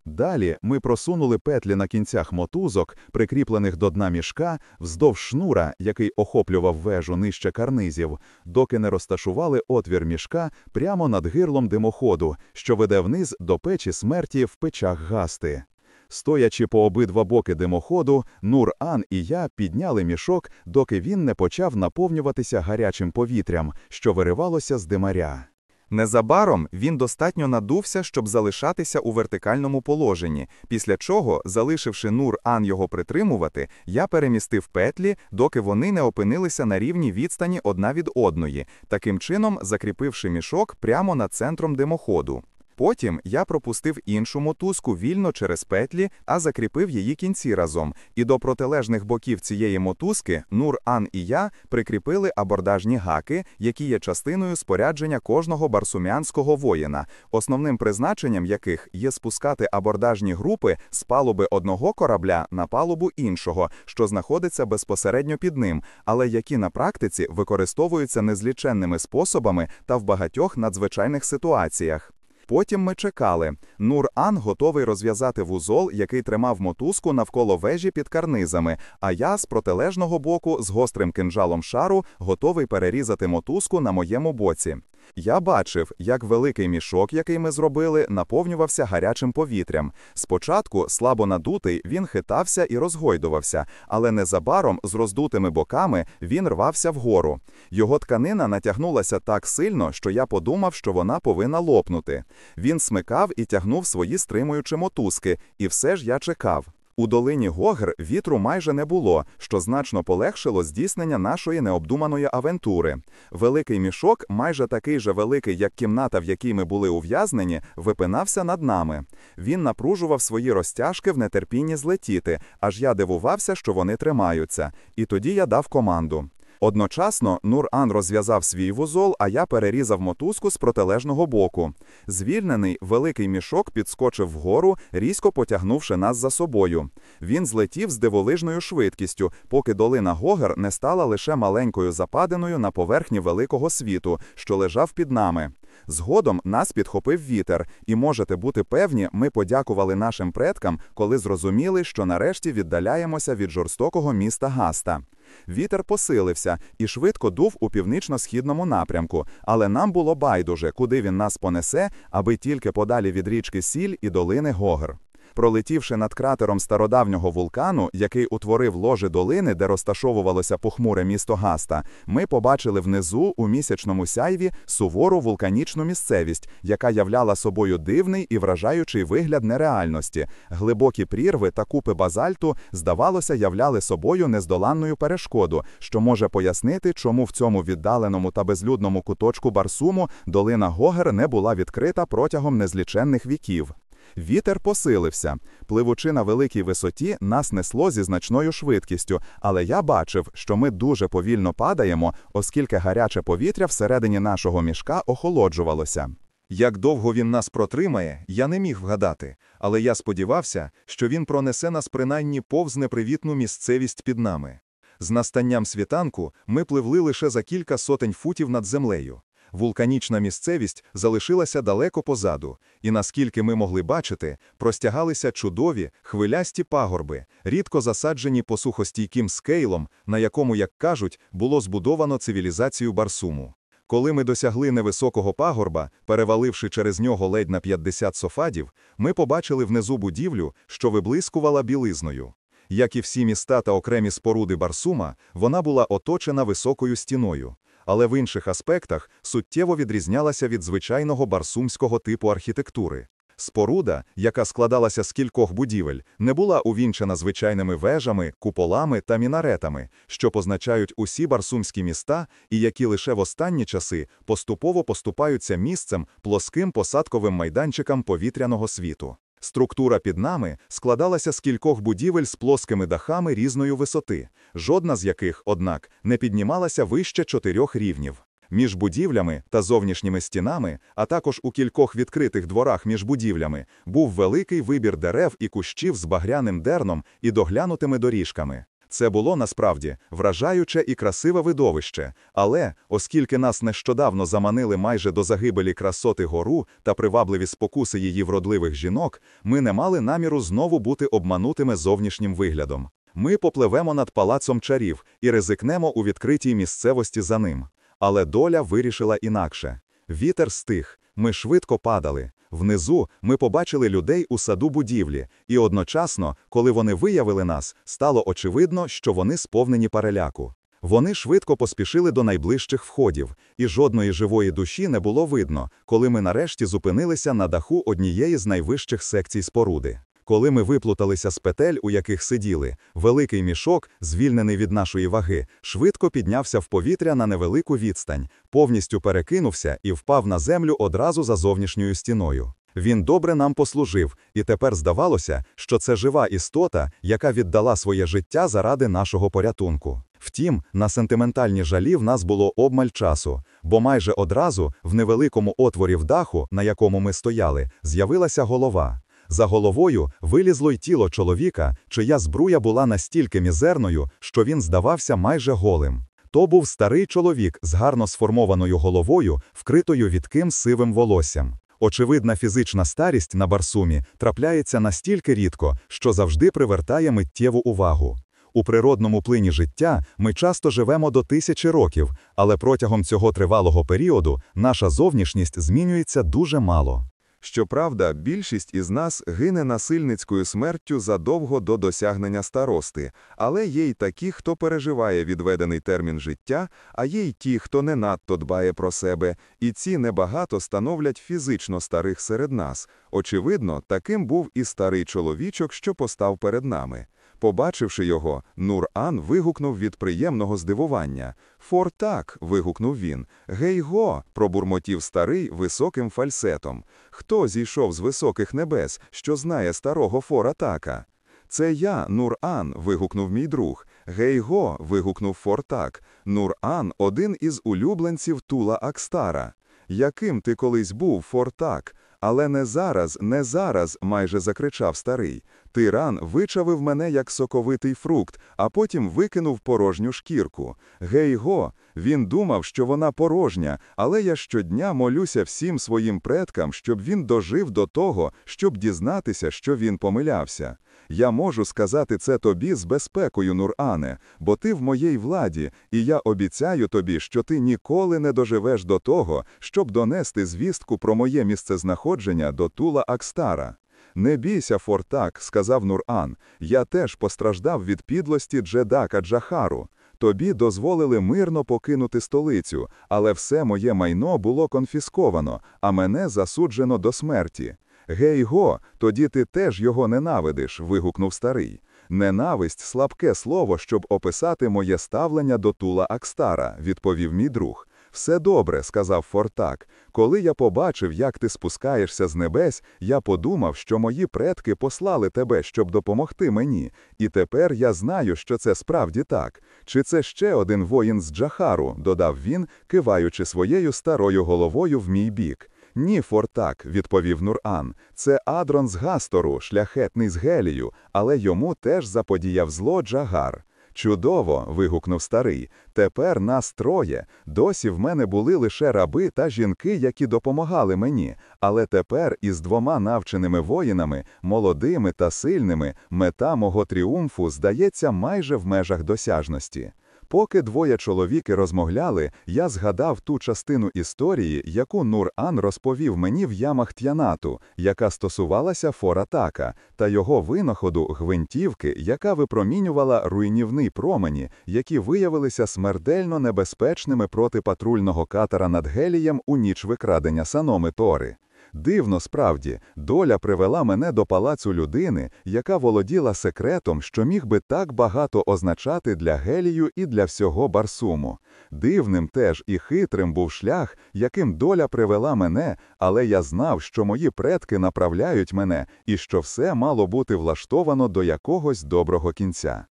Далі ми просунули петлі на кінцях мотузок, прикріплених до дна мішка, вздовж шнура, який охоплював вежу нижче карнизів, доки не розташували отвір мішка прямо над гирлом димоходу, що веде вниз до печі смерті в печах гасти. Стоячи по обидва боки димоходу, Нур-Ан і я підняли мішок, доки він не почав наповнюватися гарячим повітрям, що виривалося з димаря. Незабаром він достатньо надувся, щоб залишатися у вертикальному положенні, після чого, залишивши Нур-Ан його притримувати, я перемістив петлі, доки вони не опинилися на рівні відстані одна від одної, таким чином закріпивши мішок прямо над центром димоходу. Потім я пропустив іншу мотузку вільно через петлі, а закріпив її кінці разом, і до протилежних боків цієї мотузки Нур-Ан і я прикріпили абордажні гаки, які є частиною спорядження кожного барсумянського воїна, основним призначенням яких є спускати абордажні групи з палуби одного корабля на палубу іншого, що знаходиться безпосередньо під ним, але які на практиці використовуються незліченними способами та в багатьох надзвичайних ситуаціях. Потім ми чекали. Нур-Ан готовий розв'язати вузол, який тримав мотузку навколо вежі під карнизами, а я з протилежного боку з гострим кинжалом шару готовий перерізати мотузку на моєму боці. Я бачив, як великий мішок, який ми зробили, наповнювався гарячим повітрям. Спочатку, слабо надутий, він хитався і розгойдувався, але незабаром з роздутими боками він рвався вгору. Його тканина натягнулася так сильно, що я подумав, що вона повинна лопнути. Він смикав і тягнув свої стримуючі мотузки, і все ж я чекав. У долині Гогр вітру майже не було, що значно полегшило здійснення нашої необдуманої авентури. Великий мішок, майже такий же великий, як кімната, в якій ми були ув'язнені, випинався над нами. Він напружував свої розтяжки в нетерпінні злетіти, аж я дивувався, що вони тримаються. І тоді я дав команду. Одночасно Нур-Ан розв'язав свій вузол, а я перерізав мотузку з протилежного боку. Звільнений великий мішок підскочив вгору, різко потягнувши нас за собою. Він злетів з дивовижною швидкістю, поки долина Гогер не стала лише маленькою западиною на поверхні великого світу, що лежав під нами. Згодом нас підхопив вітер, і можете бути певні, ми подякували нашим предкам, коли зрозуміли, що нарешті віддаляємося від жорстокого міста Гаста. Вітер посилився і швидко дув у північно-східному напрямку, але нам було байдуже, куди він нас понесе, аби тільки подалі від річки Сіль і долини Гогр. Пролетівши над кратером стародавнього вулкану, який утворив ложі долини, де розташовувалося похмуре місто Гаста, ми побачили внизу у місячному сяйві сувору вулканічну місцевість, яка являла собою дивний і вражаючий вигляд нереальності. Глибокі прірви та купи базальту, здавалося, являли собою нездоланною перешкоду, що може пояснити, чому в цьому віддаленому та безлюдному куточку Барсуму долина Гогер не була відкрита протягом незліченних віків. Вітер посилився. Пливучи на великій висоті, нас несло зі значною швидкістю, але я бачив, що ми дуже повільно падаємо, оскільки гаряче повітря всередині нашого мішка охолоджувалося. Як довго він нас протримає, я не міг вгадати, але я сподівався, що він пронесе нас принаймні повз непривітну місцевість під нами. З настанням світанку ми пливли лише за кілька сотень футів над землею. Вулканічна місцевість залишилася далеко позаду, і наскільки ми могли бачити, простягалися чудові, хвилясті пагорби, рідко засаджені посухостійким скейлом, на якому, як кажуть, було збудовано цивілізацію Барсуму. Коли ми досягли невисокого пагорба, переваливши через нього ледь на 50 софадів, ми побачили внизу будівлю, що виблискувала білизною. Як і всі міста та окремі споруди Барсума, вона була оточена високою стіною але в інших аспектах суттєво відрізнялася від звичайного барсумського типу архітектури. Споруда, яка складалася з кількох будівель, не була увінчена звичайними вежами, куполами та мінаретами, що позначають усі барсумські міста і які лише в останні часи поступово поступаються місцем плоским посадковим майданчикам повітряного світу. Структура під нами складалася з кількох будівель з плоскими дахами різної висоти, жодна з яких, однак, не піднімалася вище чотирьох рівнів. Між будівлями та зовнішніми стінами, а також у кількох відкритих дворах між будівлями, був великий вибір дерев і кущів з багряним дерном і доглянутими доріжками. Це було насправді вражаюче і красиве видовище, але, оскільки нас нещодавно заманили майже до загибелі красоти гору та привабливі спокуси її вродливих жінок, ми не мали наміру знову бути обманутими зовнішнім виглядом. Ми попливемо над палацом чарів і ризикнемо у відкритій місцевості за ним. Але доля вирішила інакше. Вітер стих, ми швидко падали. Внизу ми побачили людей у саду будівлі, і одночасно, коли вони виявили нас, стало очевидно, що вони сповнені переляку. Вони швидко поспішили до найближчих входів, і жодної живої душі не було видно, коли ми нарешті зупинилися на даху однієї з найвищих секцій споруди. Коли ми виплуталися з петель, у яких сиділи, великий мішок, звільнений від нашої ваги, швидко піднявся в повітря на невелику відстань, повністю перекинувся і впав на землю одразу за зовнішньою стіною. Він добре нам послужив, і тепер здавалося, що це жива істота, яка віддала своє життя заради нашого порятунку. Втім, на сентиментальні жалі в нас було обмаль часу, бо майже одразу, в невеликому отворі в даху, на якому ми стояли, з'явилася голова. За головою вилізло й тіло чоловіка, чия збруя була настільки мізерною, що він здавався майже голим. То був старий чоловік з гарно сформованою головою, вкритою відким сивим волоссям. Очевидна фізична старість на Барсумі трапляється настільки рідко, що завжди привертає миттєву увагу. У природному плині життя ми часто живемо до тисячі років, але протягом цього тривалого періоду наша зовнішність змінюється дуже мало. Щоправда, більшість із нас гине насильницькою смертю задовго до досягнення старости, але є й такі, хто переживає відведений термін життя, а є й ті, хто не надто дбає про себе, і ці небагато становлять фізично старих серед нас. Очевидно, таким був і старий чоловічок, що постав перед нами. Побачивши його, Нур-Ан вигукнув від приємного здивування. «Фор так!» – вигукнув він. «Гей-го!» – пробурмотів старий високим фальсетом. «Хто зійшов з високих небес, що знає старого Фора така?» «Це я, Нур-Ан!» – вигукнув мій друг. «Гей-го!» – вигукнув Фортак. Нур-Ан – один із улюбленців Тула Акстара. «Яким ти колись був, Фортак?» Але не зараз, не зараз, майже закричав старий. Тиран вичавив мене як соковитий фрукт, а потім викинув порожню шкірку. Гей-го! Він думав, що вона порожня, але я щодня молюся всім своїм предкам, щоб він дожив до того, щоб дізнатися, що він помилявся. Я можу сказати це тобі з безпекою, Нур-Ане, бо ти в моїй владі, і я обіцяю тобі, що ти ніколи не доживеш до того, щоб донести звістку про моє місцезнаходження до Тула Акстара. Не бійся, Фортак, сказав Нур-Ан, я теж постраждав від підлості Джедака Джахару. Тобі дозволили мирно покинути столицю, але все моє майно було конфісковано, а мене засуджено до смерті. Гей го, тоді ти теж його ненавидиш, вигукнув старий. Ненависть слабке слово, щоб описати моє ставлення до Тула Акстара, відповів мій друг. Все добре, сказав Фортак. Коли я побачив, як ти спускаєшся з небес, я подумав, що мої предки послали тебе, щоб допомогти мені, і тепер я знаю, що це справді так. Чи це ще один воїн з Джахару, додав він, киваючи своєю старою головою в мій бік. Ні, Фортак, відповів Нур-Ан. Це Адрон з Гастору, шляхетний з Гелію, але йому теж заподіяв зло Джагар. Чудово. вигукнув старий. Тепер нас троє. Досі в мене були лише раби та жінки, які допомагали мені. Але тепер із двома навченими воїнами, молодими та сильними, мета мого тріумфу здається майже в межах досяжності. Поки двоє чоловіки розмовляли, я згадав ту частину історії, яку Нур-Ан розповів мені в ямах Т'янату, яка стосувалася Форатака, та його винаходу гвинтівки, яка випромінювала руйнівний промені, які виявилися смертельно небезпечними проти патрульного катера над Гелієм у ніч викрадення Саноми Тори. Дивно, справді, доля привела мене до палацу людини, яка володіла секретом, що міг би так багато означати для Гелію і для всього Барсуму. Дивним теж і хитрим був шлях, яким доля привела мене, але я знав, що мої предки направляють мене і що все мало бути влаштовано до якогось доброго кінця.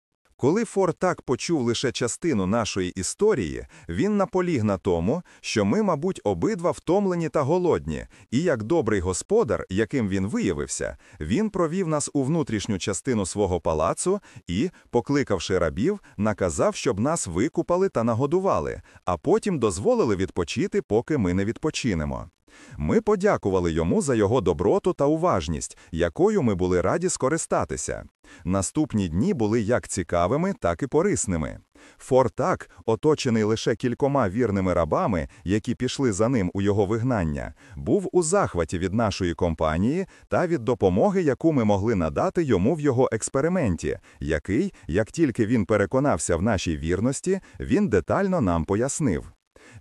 Коли Фортак почув лише частину нашої історії, він наполіг на тому, що ми, мабуть, обидва втомлені та голодні, і як добрий господар, яким він виявився, він провів нас у внутрішню частину свого палацу і, покликавши рабів, наказав, щоб нас викупали та нагодували, а потім дозволили відпочити, поки ми не відпочинемо. Ми подякували йому за його доброту та уважність, якою ми були раді скористатися. Наступні дні були як цікавими, так і корисними. Фортак, оточений лише кількома вірними рабами, які пішли за ним у його вигнання, був у захваті від нашої компанії та від допомоги, яку ми могли надати йому в його експерименті, який, як тільки він переконався в нашій вірності, він детально нам пояснив.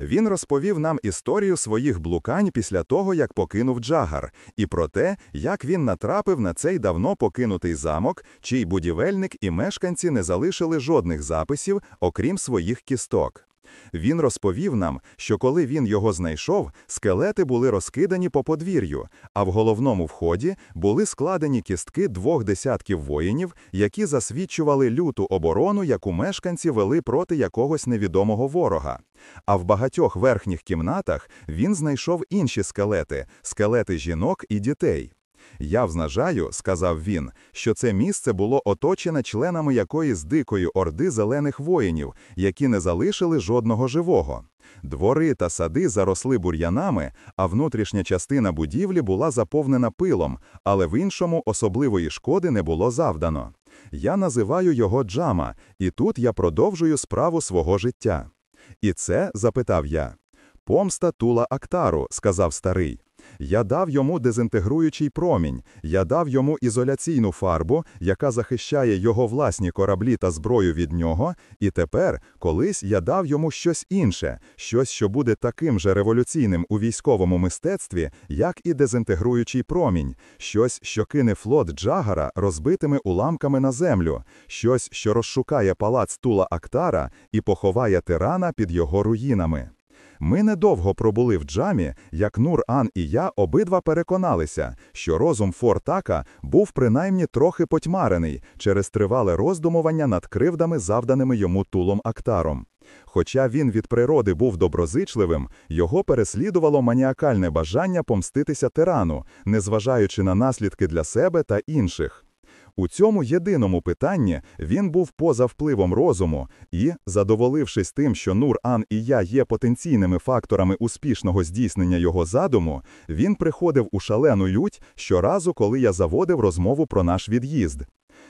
Він розповів нам історію своїх блукань після того, як покинув Джагар, і про те, як він натрапив на цей давно покинутий замок, чий будівельник і мешканці не залишили жодних записів, окрім своїх кісток. Він розповів нам, що коли він його знайшов, скелети були розкидані по подвір'ю, а в головному вході були складені кістки двох десятків воїнів, які засвідчували люту оборону, яку мешканці вели проти якогось невідомого ворога. А в багатьох верхніх кімнатах він знайшов інші скелети скелети жінок і дітей. Я взнажаю, сказав він, що це місце було оточене членами якоїсь дикої орди зелених воїнів, які не залишили жодного живого. Двори та сади заросли бур'янами, а внутрішня частина будівлі була заповнена пилом, але в іншому особливої шкоди не було завдано. Я називаю його Джама, і тут я продовжую справу свого життя. І це, запитав я. Помста Тула Актару, сказав старий. Я дав йому дезінтегруючий промінь, я дав йому ізоляційну фарбу, яка захищає його власні кораблі та зброю від нього, і тепер, колись я дав йому щось інше, щось, що буде таким же революційним у військовому мистецтві, як і дезінтегруючий промінь, щось, що кине флот Джагара розбитими уламками на землю, щось, що розшукає палац Тула Актара і поховає тирана під його руїнами. Ми недовго пробули в джамі, як Нур-Ан і я обидва переконалися, що розум Фортака був принаймні трохи потьмарений через тривале роздумування над кривдами, завданими йому тулом Актаром. Хоча він від природи був доброзичливим, його переслідувало маніакальне бажання помститися тирану, незважаючи на наслідки для себе та інших. У цьому єдиному питанні він був поза впливом розуму і, задоволившись тим, що Нур-Ан і я є потенційними факторами успішного здійснення його задуму, він приходив у шалену лють щоразу, коли я заводив розмову про наш від'їзд.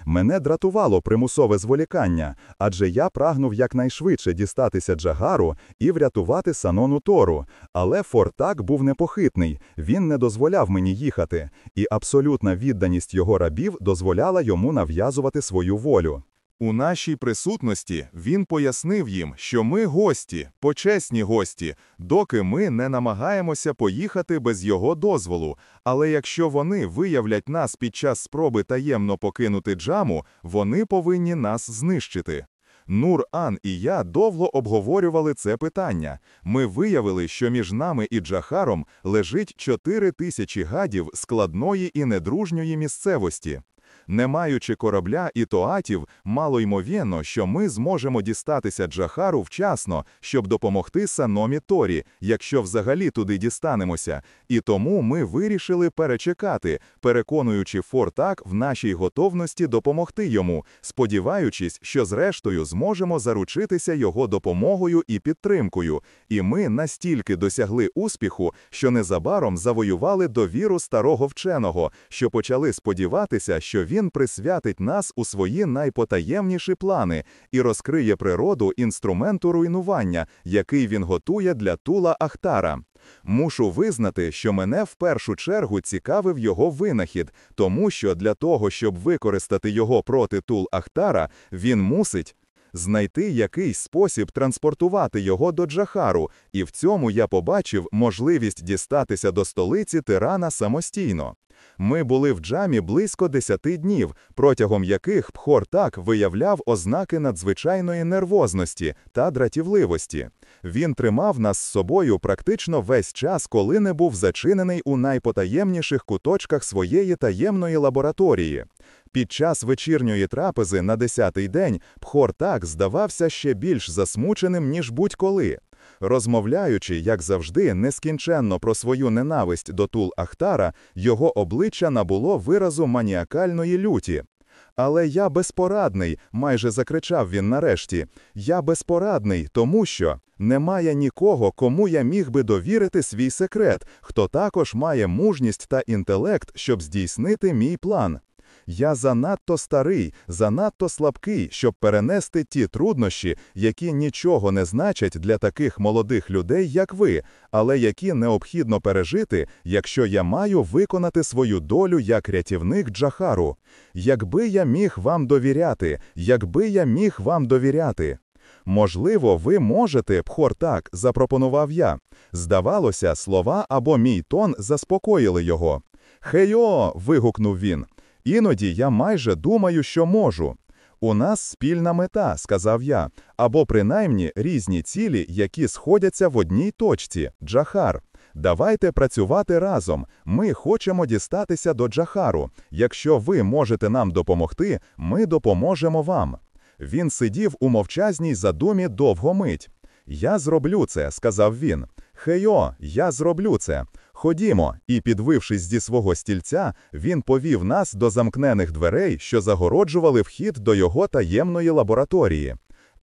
Мене дратувало примусове зволікання, адже я прагнув якнайшвидше дістатися Джагару і врятувати Санону Тору. Але Фортак був непохитний, він не дозволяв мені їхати, і абсолютна відданість його рабів дозволяла йому нав'язувати свою волю. У нашій присутності він пояснив їм, що ми гості, почесні гості, доки ми не намагаємося поїхати без його дозволу. Але якщо вони виявлять нас під час спроби таємно покинути джаму, вони повинні нас знищити. Нур-Ан і я довго обговорювали це питання. Ми виявили, що між нами і Джахаром лежить чотири тисячі гадів складної і недружньої місцевості. Не маючи корабля і тоатів, мало ймовірно, що ми зможемо дістатися Джахару вчасно, щоб допомогти Саномі Торі, якщо взагалі туди дістанемося. І тому ми вирішили перечекати, переконуючи Фортак в нашій готовності допомогти йому, сподіваючись, що зрештою зможемо заручитися його допомогою і підтримкою. І ми настільки досягли успіху, що незабаром завоювали довіру старого вченого, що почали сподіватися, що він присвятить нас у свої найпотаємніші плани і розкриє природу інструменту руйнування, який він готує для Тула Ахтара. Мушу визнати, що мене в першу чергу цікавив його винахід, тому що для того, щоб використати його проти Тул Ахтара, він мусить знайти якийсь спосіб транспортувати його до Джахару, і в цьому я побачив можливість дістатися до столиці тирана самостійно. Ми були в джамі близько десяти днів, протягом яких Пхортак виявляв ознаки надзвичайної нервозності та дратівливості. Він тримав нас з собою практично весь час, коли не був зачинений у найпотаємніших куточках своєї таємної лабораторії. Під час вечірньої трапези на десятий день Пхортак здавався ще більш засмученим, ніж будь-коли. Розмовляючи, як завжди, нескінченно про свою ненависть до Тул Ахтара, його обличчя набуло виразу маніакальної люті. Але я безпорадний, майже закричав він нарешті. Я безпорадний, тому що немає нікого, кому я міг би довірити свій секрет, хто також має мужність та інтелект, щоб здійснити мій план. Я занадто старий, занадто слабкий, щоб перенести ті труднощі, які нічого не значать для таких молодих людей, як ви, але які необхідно пережити, якщо я маю виконати свою долю як рятівник Джахару. Якби я міг вам довіряти, якби я міг вам довіряти. Можливо, ви можете, Пхортак, запропонував я. Здавалося, слова або мій тон заспокоїли його. Хейо. вигукнув він. Іноді я майже думаю, що можу. У нас спільна мета, сказав я, або принаймні різні цілі, які сходяться в одній точці Джахар. Давайте працювати разом. Ми хочемо дістатися до Джахару. Якщо ви можете нам допомогти, ми допоможемо вам. Він сидів у мовчазній задумі довго мить. Я зроблю це, сказав він. Хейо, я зроблю це. Ходімо, і, підвившись зі свого стільця, він повів нас до замкнених дверей, що загороджували вхід до його таємної лабораторії.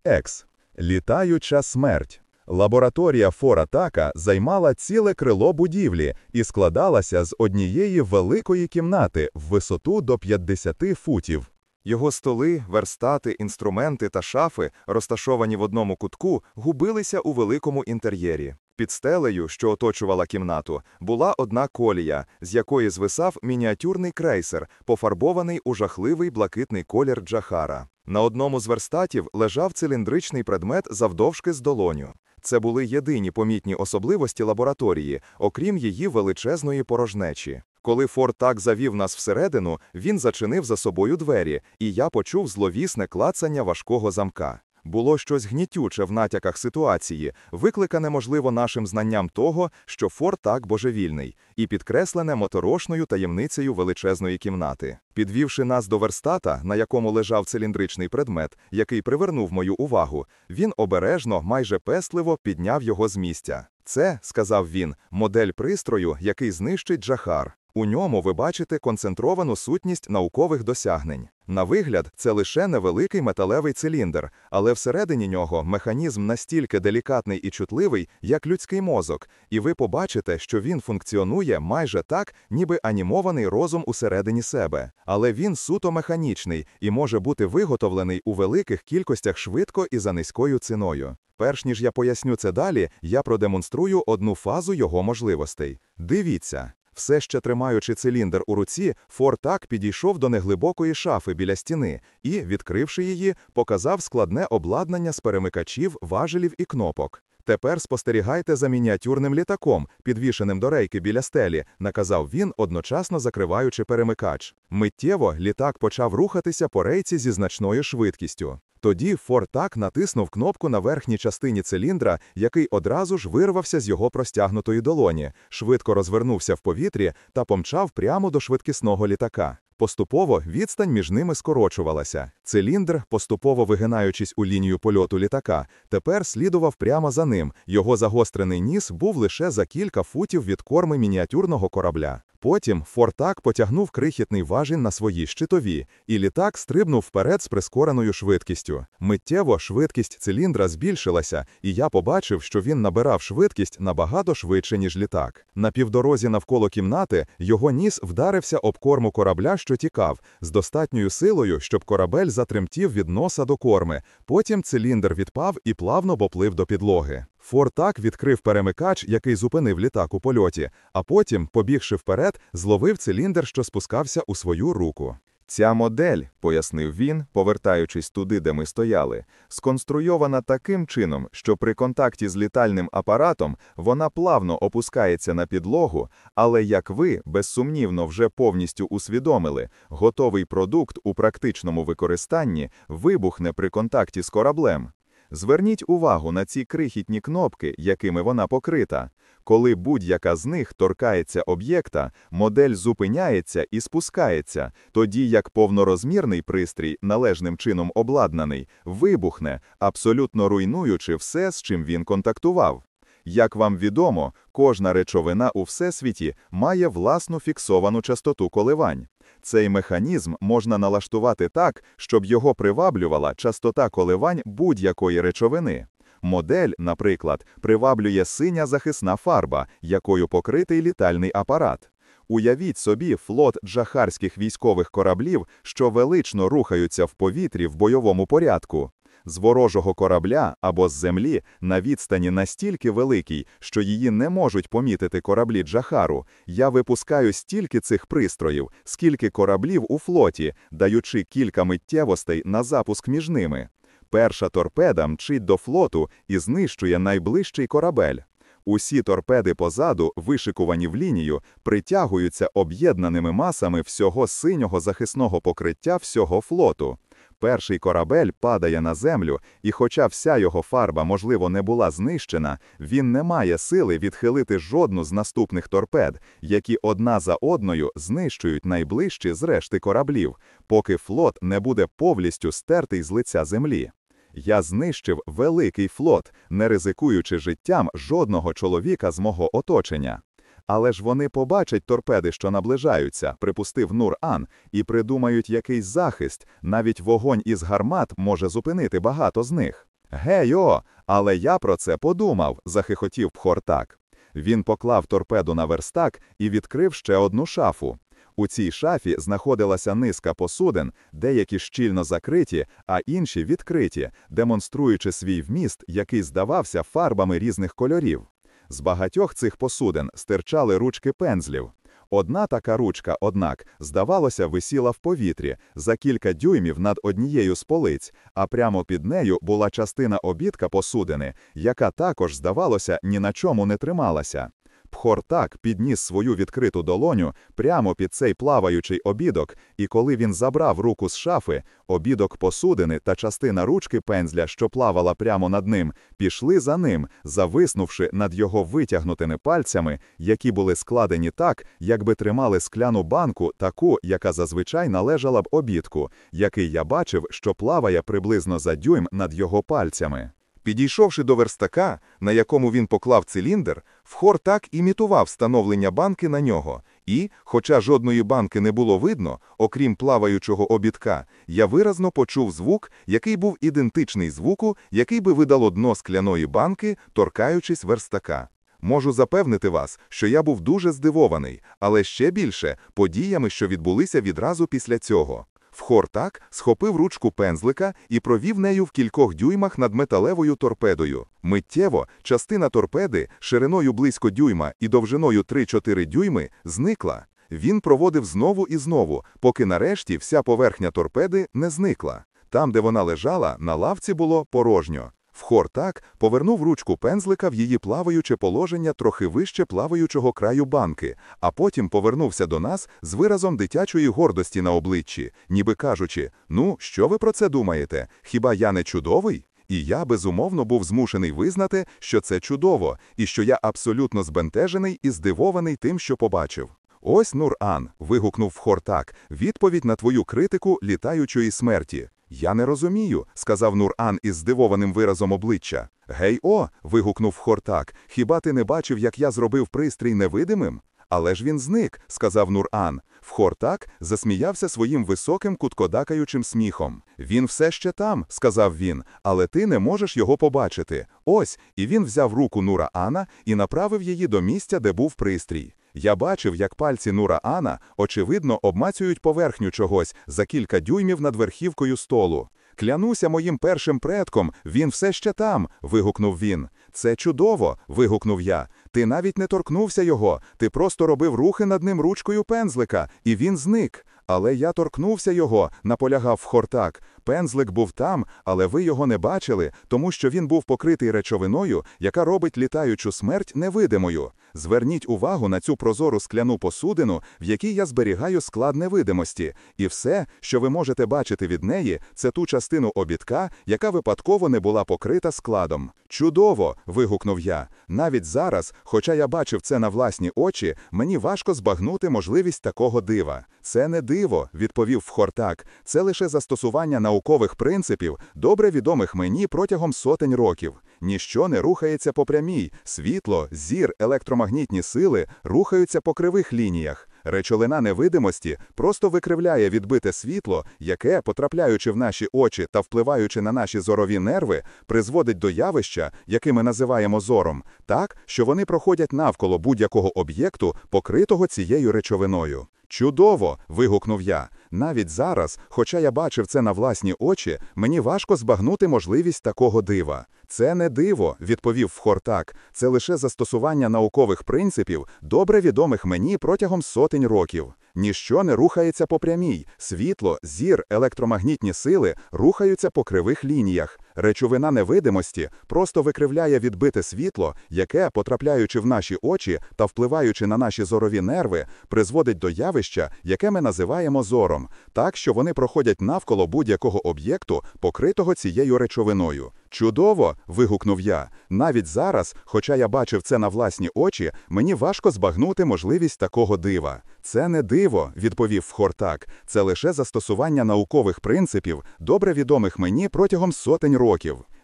Екс. Літаюча смерть. Лабораторія Форатака займала ціле крило будівлі і складалася з однієї великої кімнати в висоту до 50 футів. Його столи, верстати, інструменти та шафи, розташовані в одному кутку, губилися у великому інтер'єрі. Під стелею, що оточувала кімнату, була одна колія, з якої звисав мініатюрний крейсер, пофарбований у жахливий блакитний колір Джахара. На одному з верстатів лежав циліндричний предмет завдовжки з долоню. Це були єдині помітні особливості лабораторії, окрім її величезної порожнечі. Коли Форд так завів нас всередину, він зачинив за собою двері, і я почув зловісне клацання важкого замка. Було щось гнітюче в натяках ситуації, викликане, можливо, нашим знанням того, що Форд так божевільний, і підкреслене моторошною таємницею величезної кімнати. Підвівши нас до верстата, на якому лежав циліндричний предмет, який привернув мою увагу, він обережно, майже пестливо підняв його з місця. Це, сказав він, модель пристрою, який знищить Джахар. У ньому ви бачите концентровану сутність наукових досягнень. На вигляд, це лише невеликий металевий циліндр, але всередині нього механізм настільки делікатний і чутливий, як людський мозок, і ви побачите, що він функціонує майже так, ніби анімований розум усередині себе. Але він суто механічний і може бути виготовлений у великих кількостях швидко і за низькою ціною. Перш ніж я поясню це далі, я продемонструю одну фазу його можливостей. Дивіться. Все ще тримаючи циліндр у руці, Фортак підійшов до неглибокої шафи біля стіни і, відкривши її, показав складне обладнання з перемикачів, важелів і кнопок. Тепер спостерігайте за мініатюрним літаком, підвішеним до рейки біля стелі, наказав він, одночасно закриваючи перемикач. Миттєво літак почав рухатися по рейці зі значною швидкістю. Тоді Фортак натиснув кнопку на верхній частині циліндра, який одразу ж вирвався з його простягнутої долоні, швидко розвернувся в повітрі та помчав прямо до швидкісного літака. Поступово відстань між ними скорочувалася. Циліндр, поступово вигинаючись у лінію польоту літака, тепер слідував прямо за ним. Його загострений ніс був лише за кілька футів від корми мініатюрного корабля. Потім Фортак потягнув крихітний важін на свої щитові, і літак стрибнув вперед з прискореною швидкістю. Миттєво швидкість циліндра збільшилася, і я побачив, що він набирав швидкість набагато швидше, ніж літак. На півдорозі навколо кімнати його ніс вдарився об корму корабля, що тікав, з достатньою силою, щоб корабель затремтів від носа до корми. Потім циліндр відпав і плавно поплив до підлоги. Фортак відкрив перемикач, який зупинив літак у польоті, а потім, побігши вперед, зловив циліндр, що спускався у свою руку. Ця модель, пояснив він, повертаючись туди, де ми стояли, сконструйована таким чином, що при контакті з літальним апаратом вона плавно опускається на підлогу, але як ви, безсумнівно, вже повністю усвідомили, готовий продукт у практичному використанні вибухне при контакті з кораблем. Зверніть увагу на ці крихітні кнопки, якими вона покрита. Коли будь-яка з них торкається об'єкта, модель зупиняється і спускається, тоді як повнорозмірний пристрій, належним чином обладнаний, вибухне, абсолютно руйнуючи все, з чим він контактував. Як вам відомо, кожна речовина у всесвіті має власну фіксовану частоту коливань. Цей механізм можна налаштувати так, щоб його приваблювала частота коливань будь-якої речовини. Модель, наприклад, приваблює синя захисна фарба, якою покритий літальний апарат. Уявіть собі флот джахарських військових кораблів, що велично рухаються в повітрі в бойовому порядку. З ворожого корабля або з землі на відстані настільки великій, що її не можуть помітити кораблі Джахару, я випускаю стільки цих пристроїв, скільки кораблів у флоті, даючи кілька миттєвостей на запуск між ними. Перша торпеда мчить до флоту і знищує найближчий корабель. Усі торпеди позаду, вишикувані в лінію, притягуються об'єднаними масами всього синього захисного покриття всього флоту. Перший корабель падає на землю, і хоча вся його фарба, можливо, не була знищена, він не має сили відхилити жодну з наступних торпед, які одна за одною знищують найближчі з решти кораблів, поки флот не буде повністю стертий з лиця землі. Я знищив великий флот, не ризикуючи життям жодного чоловіка з мого оточення. Але ж вони побачать торпеди, що наближаються, припустив Нур-Ан, і придумають якийсь захист, навіть вогонь із гармат може зупинити багато з них. Гей о, але я про це подумав, захихотів Пхортак. Він поклав торпеду на верстак і відкрив ще одну шафу. У цій шафі знаходилася низка посудин, деякі щільно закриті, а інші відкриті, демонструючи свій вміст, який здавався фарбами різних кольорів. З багатьох цих посудин стирчали ручки пензлів. Одна така ручка, однак, здавалося, висіла в повітрі за кілька дюймів над однією з полиць, а прямо під нею була частина обідка посудини, яка також, здавалося, ні на чому не трималася. Пхортак підніс свою відкриту долоню прямо під цей плаваючий обідок, і коли він забрав руку з шафи, обідок посудини та частина ручки пензля, що плавала прямо над ним, пішли за ним, зависнувши над його витягнутими пальцями, які були складені так, якби тримали скляну банку, таку, яка зазвичай належала б обідку, який я бачив, що плаває приблизно за дюйм над його пальцями. Підійшовши до верстака, на якому він поклав циліндр, Вхор так імітував встановлення банки на нього, і, хоча жодної банки не було видно, окрім плаваючого обідка, я виразно почув звук, який був ідентичний звуку, який би видало дно скляної банки, торкаючись верстака. Можу запевнити вас, що я був дуже здивований, але ще більше подіями, що відбулися відразу після цього. Вхортак схопив ручку пензлика і провів нею в кількох дюймах над металевою торпедою. Миттєво частина торпеди шириною близько дюйма і довжиною 3-4 дюйми зникла. Він проводив знову і знову, поки нарешті вся поверхня торпеди не зникла. Там, де вона лежала, на лавці було порожньо. Вхортак повернув ручку пензлика в її плаваюче положення трохи вище плаваючого краю банки, а потім повернувся до нас з виразом дитячої гордості на обличчі, ніби кажучи: Ну, що ви про це думаєте? Хіба я не чудовий? І я безумовно був змушений визнати, що це чудово, і що я абсолютно збентежений і здивований тим, що побачив. Ось Нур-Ан, вигукнув Хортак, відповідь на твою критику літаючої смерті. Я не розумію, сказав Нур-Ан із здивованим виразом обличчя. Гей о. вигукнув Хортак. Хіба ти не бачив, як я зробив пристрій невидимим? Але ж він зник, сказав Нур-Ан. Вхортак засміявся своїм високим куткодакаючим сміхом. Він все ще там, сказав він, але ти не можеш його побачити. Ось, і він взяв руку Нура Ана і направив її до місця, де був пристрій. Я бачив, як пальці Нура Ана, очевидно, обмацюють поверхню чогось за кілька дюймів над верхівкою столу. Клянуся моїм першим предком, він все ще там. вигукнув він. Це чудово. вигукнув я. Ти навіть не торкнувся його, ти просто робив рухи над ним ручкою пензлика, і він зник. Але я торкнувся його, наполягав Хортак. Пензлик був там, але ви його не бачили, тому що він був покритий речовиною, яка робить літаючу смерть невидимою. Зверніть увагу на цю прозору скляну посудину, в якій я зберігаю склад невидимості, і все, що ви можете бачити від неї, це ту частину обідка, яка випадково не була покрита складом. Чудово! вигукнув я. Навіть зараз, хоча я бачив це на власні очі, мені важко збагнути можливість такого дива. Це не диво, відповів Хортак. Це лише застосування наукових принципів, добре відомих мені протягом сотень років. Ніщо не рухається по прямій. Світло, зір, електромагнітні сили рухаються по кривих лініях. Речовина невидимості просто викривляє відбите світло, яке, потрапляючи в наші очі та впливаючи на наші зорові нерви, призводить до явища, яке ми називаємо зором, так, що вони проходять навколо будь-якого об'єкту, покритого цією речовиною. Чудово! вигукнув я. Навіть зараз, хоча я бачив це на власні очі, мені важко збагнути можливість такого дива. Це не диво, відповів Хортак. Це лише застосування наукових принципів, добре відомих мені протягом сотень років. Ніщо не рухається по прямій. Світло, зір, електромагнітні сили рухаються по кривих лініях. Речовина невидимості просто викривляє відбите світло, яке, потрапляючи в наші очі та впливаючи на наші зорові нерви, призводить до явища, яке ми називаємо зором, так що вони проходять навколо будь-якого об'єкту, покритого цією речовиною. Чудово! вигукнув я. Навіть зараз, хоча я бачив це на власні очі, мені важко збагнути можливість такого дива. Це не диво, відповів Хортак. Це лише застосування наукових принципів, добре відомих мені протягом сотень років.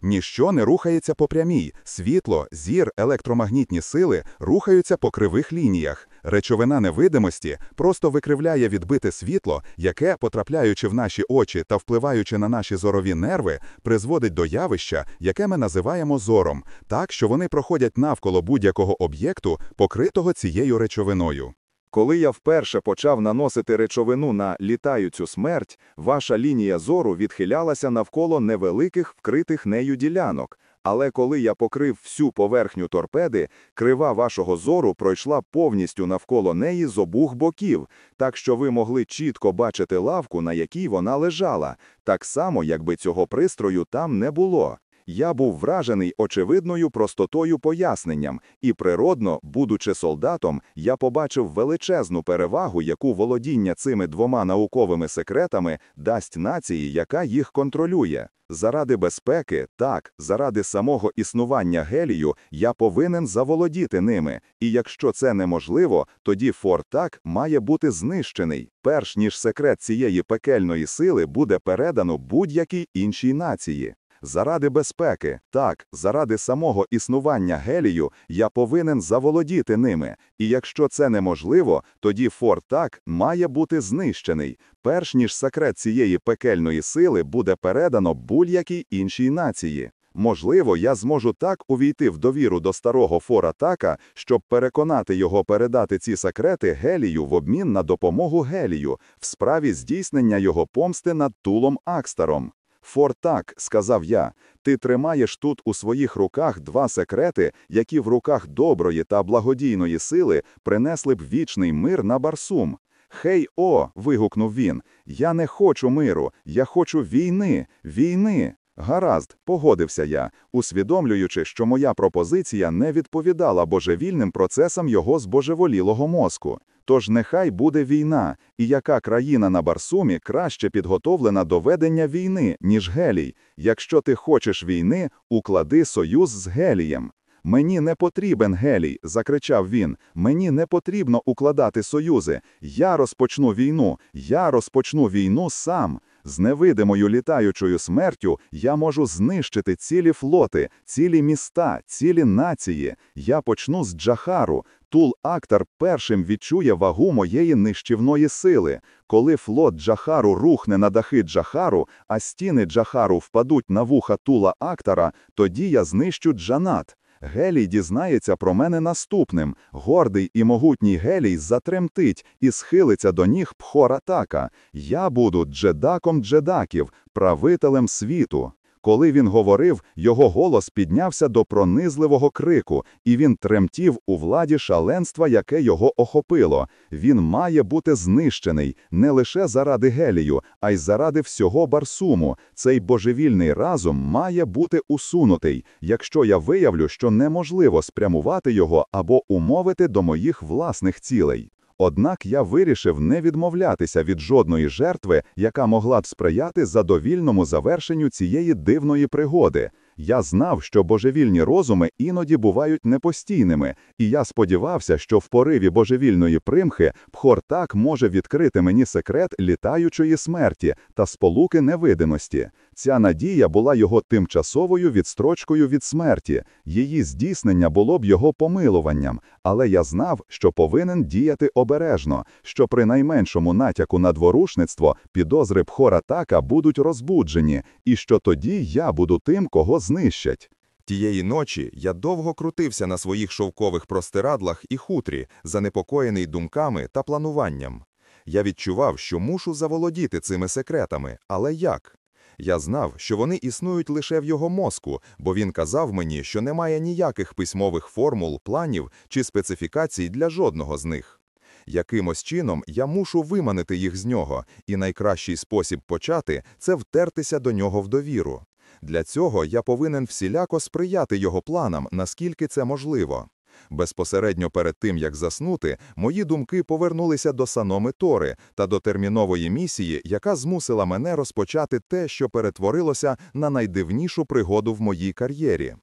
Ніщо не рухається по прямій. Світло, зір, електромагнітні сили рухаються по кривих лініях. Речовина невидимості просто викривляє відбите світло, яке, потрапляючи в наші очі та впливаючи на наші зорові нерви, призводить до явища, яке ми називаємо зором, так що вони проходять навколо будь-якого об'єкту, покритого цією речовиною. Коли я вперше почав наносити речовину на літаючу смерть, ваша лінія зору відхилялася навколо невеликих вкритих нею ділянок. Але коли я покрив всю поверхню торпеди, крива вашого зору пройшла повністю навколо неї з обох боків, так що ви могли чітко бачити лавку, на якій вона лежала, так само, якби цього пристрою там не було. Я був вражений очевидною простотою поясненням, і природно, будучи солдатом, я побачив величезну перевагу, яку володіння цими двома науковими секретами дасть нації, яка їх контролює. Заради безпеки, так, заради самого існування гелію, я повинен заволодіти ними, і якщо це неможливо, тоді Фортак має бути знищений, перш ніж секрет цієї пекельної сили буде передано будь-якій іншій нації. Заради безпеки, так, заради самого існування гелію, я повинен заволодіти ними, і якщо це неможливо, тоді Фортак має бути знищений, перш ніж секрет цієї пекельної сили буде передано будь-якій іншій нації. Можливо, я зможу так увійти в довіру до старого Форатака, щоб переконати його передати ці секрети Гелію в обмін на допомогу Гелію в справі здійснення його помсти над Тулом Акстаром. Фортак, сказав я, ти тримаєш тут у своїх руках два секрети, які в руках доброї та благодійної сили принесли б вічний мир на Барсум. Хей о. вигукнув він. Я не хочу миру, я хочу війни, війни. Гаразд, погодився я, усвідомлюючи, що моя пропозиція не відповідала божевільним процесам його збожеволілого мозку. Тож нехай буде війна, і яка країна на Барсумі краще підготовлена до ведення війни, ніж Гелій. Якщо ти хочеш війни, уклади союз з Гелієм. Мені не потрібен Гелій, закричав він. Мені не потрібно укладати союзи. Я розпочну війну, я розпочну війну сам. З невидимою літаючою смертю я можу знищити цілі флоти, цілі міста, цілі нації. Я почну з Джахару. Тул Актар першим відчує вагу моєї нищівної сили. Коли флот Джахару рухне на дахи Джахару, а стіни Джахару впадуть на вуха Тула Актара, тоді я знищу Джанат. Гелій дізнається про мене наступним. Гордий і могутній Гелій затремтить і схилиться до ніг Пхоратака. Я буду джедаком джедаків, правителем світу. Коли він говорив, його голос піднявся до пронизливого крику, і він тремтів у владі шаленства, яке його охопило. Він має бути знищений не лише заради Гелію, а й заради всього Барсуму. Цей божевільний разум має бути усунутий, якщо я виявлю, що неможливо спрямувати його або умовити до моїх власних цілей. Однак я вирішив не відмовлятися від жодної жертви, яка могла б сприяти задовільному завершенню цієї дивної пригоди. Я знав, що божевільні розуми іноді бувають непостійними, і я сподівався, що в пориві божевільної примхи Пхортак може відкрити мені секрет літаючої смерті та сполуки невидимості. Ця надія була його тимчасовою відстрочкою від смерті, її здійснення було б його помилуванням, але я знав, що повинен діяти обережно, що при найменшому натяку на дворушництво підозри Пхоратака будуть розбуджені, і що тоді я буду тим, кого знищать. Тієї ночі я довго крутився на своїх шовкових простирадлах і хутрі, занепокоєний думками та плануванням. Я відчував, що мушу заволодіти цими секретами, але як? Я знав, що вони існують лише в його мозку, бо він казав мені, що немає ніяких письмових формул, планів чи специфікацій для жодного з них. Якимось чином я мушу виманити їх з нього, і найкращий спосіб почати це втертися до нього в довіру. Для цього я повинен всіляко сприяти його планам, наскільки це можливо. Безпосередньо перед тим, як заснути, мої думки повернулися до Саноми Тори та до термінової місії, яка змусила мене розпочати те, що перетворилося на найдивнішу пригоду в моїй кар'єрі.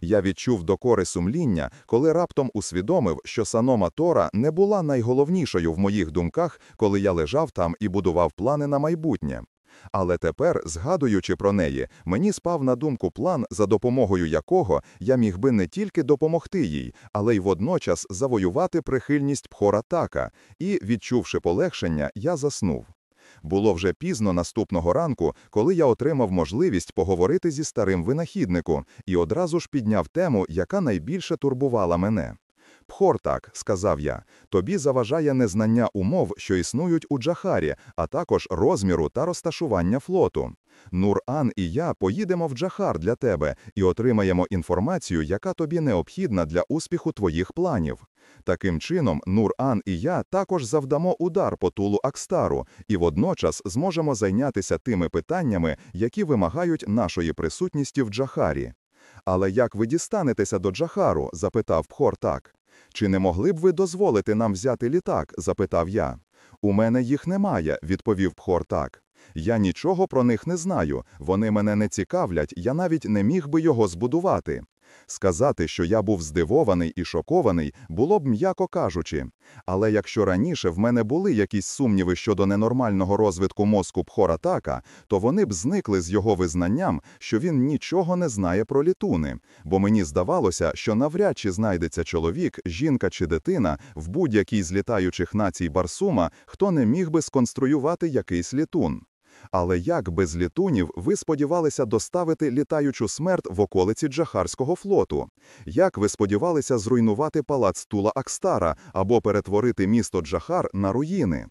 Я відчув докори сумління, коли раптом усвідомив, що Санома Тора не була найголовнішою в моїх думках, коли я лежав там і будував плани на майбутнє. Але тепер, згадуючи про неї, мені спав на думку план, за допомогою якого я міг би не тільки допомогти їй, але й водночас завоювати прихильність Пхоратака, і, відчувши полегшення, я заснув. Було вже пізно наступного ранку, коли я отримав можливість поговорити зі старим винахідником і одразу ж підняв тему, яка найбільше турбувала мене. Пхортак, сказав я, тобі заважає незнання умов, що існують у Джахарі, а також розміру та розташування флоту. Нур-Ан і я поїдемо в Джахар для тебе і отримаємо інформацію, яка тобі необхідна для успіху твоїх планів. Таким чином, Нур-Ан і я також завдамо удар по тулу Акстару і водночас зможемо зайнятися тими питаннями, які вимагають нашої присутності в Джахарі. Але як ви дістанетеся до Джахару? запитав Пхортак. Чи не могли б ви дозволити нам взяти літак? запитав я. У мене їх немає, відповів Пхортак. Я нічого про них не знаю, вони мене не цікавлять, я навіть не міг би його збудувати. Сказати, що я був здивований і шокований, було б м'яко кажучи. Але якщо раніше в мене були якісь сумніви щодо ненормального розвитку мозку Пхоратака, то вони б зникли з його визнанням, що він нічого не знає про літуни, бо мені здавалося, що навряд чи знайдеться чоловік, жінка чи дитина в будь-якій з літаючих націй Барсума, хто не міг би сконструювати якийсь літун. Але як без літунів ви сподівалися доставити літаючу смерть в околиці Джахарського флоту? Як ви сподівалися зруйнувати палац Тула Акстара або перетворити місто Джахар на руїни?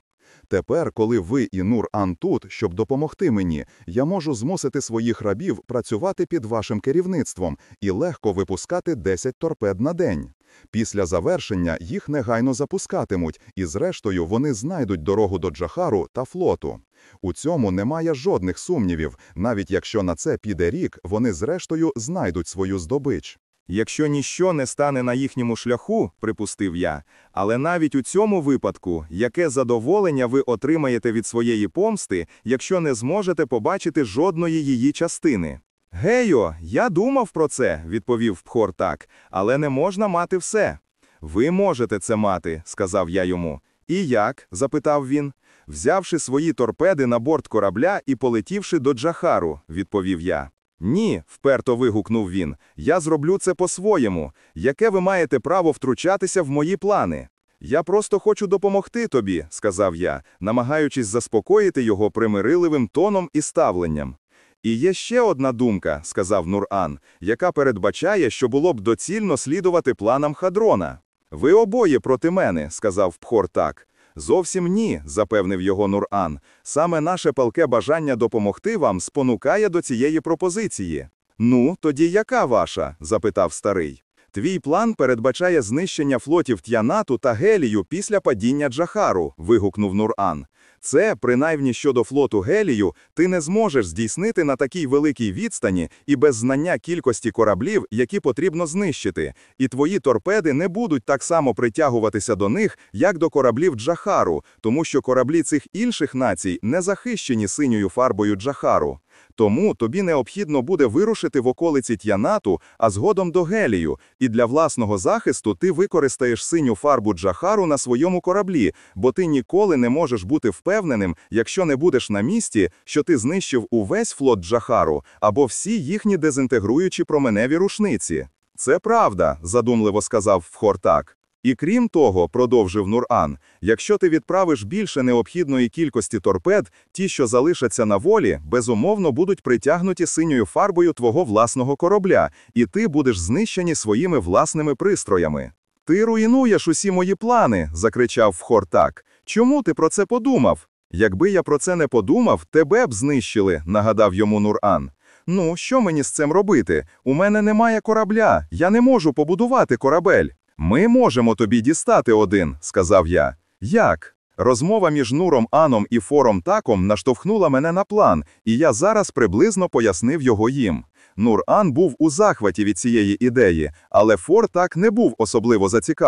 Тепер, коли ви і Нур-Ан тут, щоб допомогти мені, я можу змусити своїх рабів працювати під вашим керівництвом і легко випускати 10 торпед на день. Після завершення їх негайно запускатимуть, і зрештою вони знайдуть дорогу до Джахару та флоту. У цьому немає жодних сумнівів, навіть якщо на це піде рік, вони зрештою знайдуть свою здобич. Якщо ніщо не стане на їхньому шляху, припустив я, але навіть у цьому випадку, яке задоволення ви отримаєте від своєї помсти, якщо не зможете побачити жодної її частини? Гейо, я думав про це, відповів Пхор так, але не можна мати все. Ви можете це мати, сказав я йому. І як? запитав він. Взявши свої торпеди на борт корабля і полетівши до Джахару, відповів я. Ні, вперто вигукнув він. Я зроблю це по-своєму. Яке ви маєте право втручатися в мої плани? Я просто хочу допомогти тобі, сказав я, намагаючись заспокоїти його примирливим тоном і ставленням. І є ще одна думка, сказав Нур-Ан, яка передбачає, що було б доцільно слідувати планам Хадрона. Ви обоє проти мене, сказав Пхор так. Зовсім ні, запевнив його Нур-Ан. Саме наше палке бажання допомогти вам спонукає до цієї пропозиції. Ну, тоді яка ваша? запитав старий. Твій план передбачає знищення флотів Т'янату та Гелію після падіння Джахару, вигукнув Нур-Ан. Це, принаймні щодо флоту Гелію, ти не зможеш здійснити на такій великій відстані і без знання кількості кораблів, які потрібно знищити, і твої торпеди не будуть так само притягуватися до них, як до кораблів Джахару, тому що кораблі цих інших націй не захищені синьою фарбою Джахару. Тому тобі необхідно буде вирушити в околиці Т'янату, а згодом до Гелію, і для власного захисту ти використаєш синю фарбу Джахару на своєму кораблі, бо ти ніколи не можеш бути впевненим, якщо не будеш на місці, що ти знищив увесь флот Джахару або всі їхні дезінтегруючі променеві рушниці. Це правда, задумливо сказав Вхортак. І крім того, продовжив Нур-Ан, якщо ти відправиш більше необхідної кількості торпед, ті, що залишаться на волі, безумовно будуть притягнуті синьою фарбою твого власного корабля, і ти будеш знищені своїми власними пристроями. Ти руйнуєш усі мої плани, закричав Вхортак. Чому ти про це подумав? Якби я про це не подумав, тебе б знищили, нагадав йому Нур-Ан. Ну, що мені з цим робити? У мене немає корабля, я не можу побудувати корабель. Ми можемо тобі дістати один, сказав я. Як? Розмова між Нуром Аном і Фором Таком наштовхнула мене на план, і я зараз приблизно пояснив його їм. Нур Ан був у захваті від цієї ідеї, але Фор так не був особливо зацікавлений.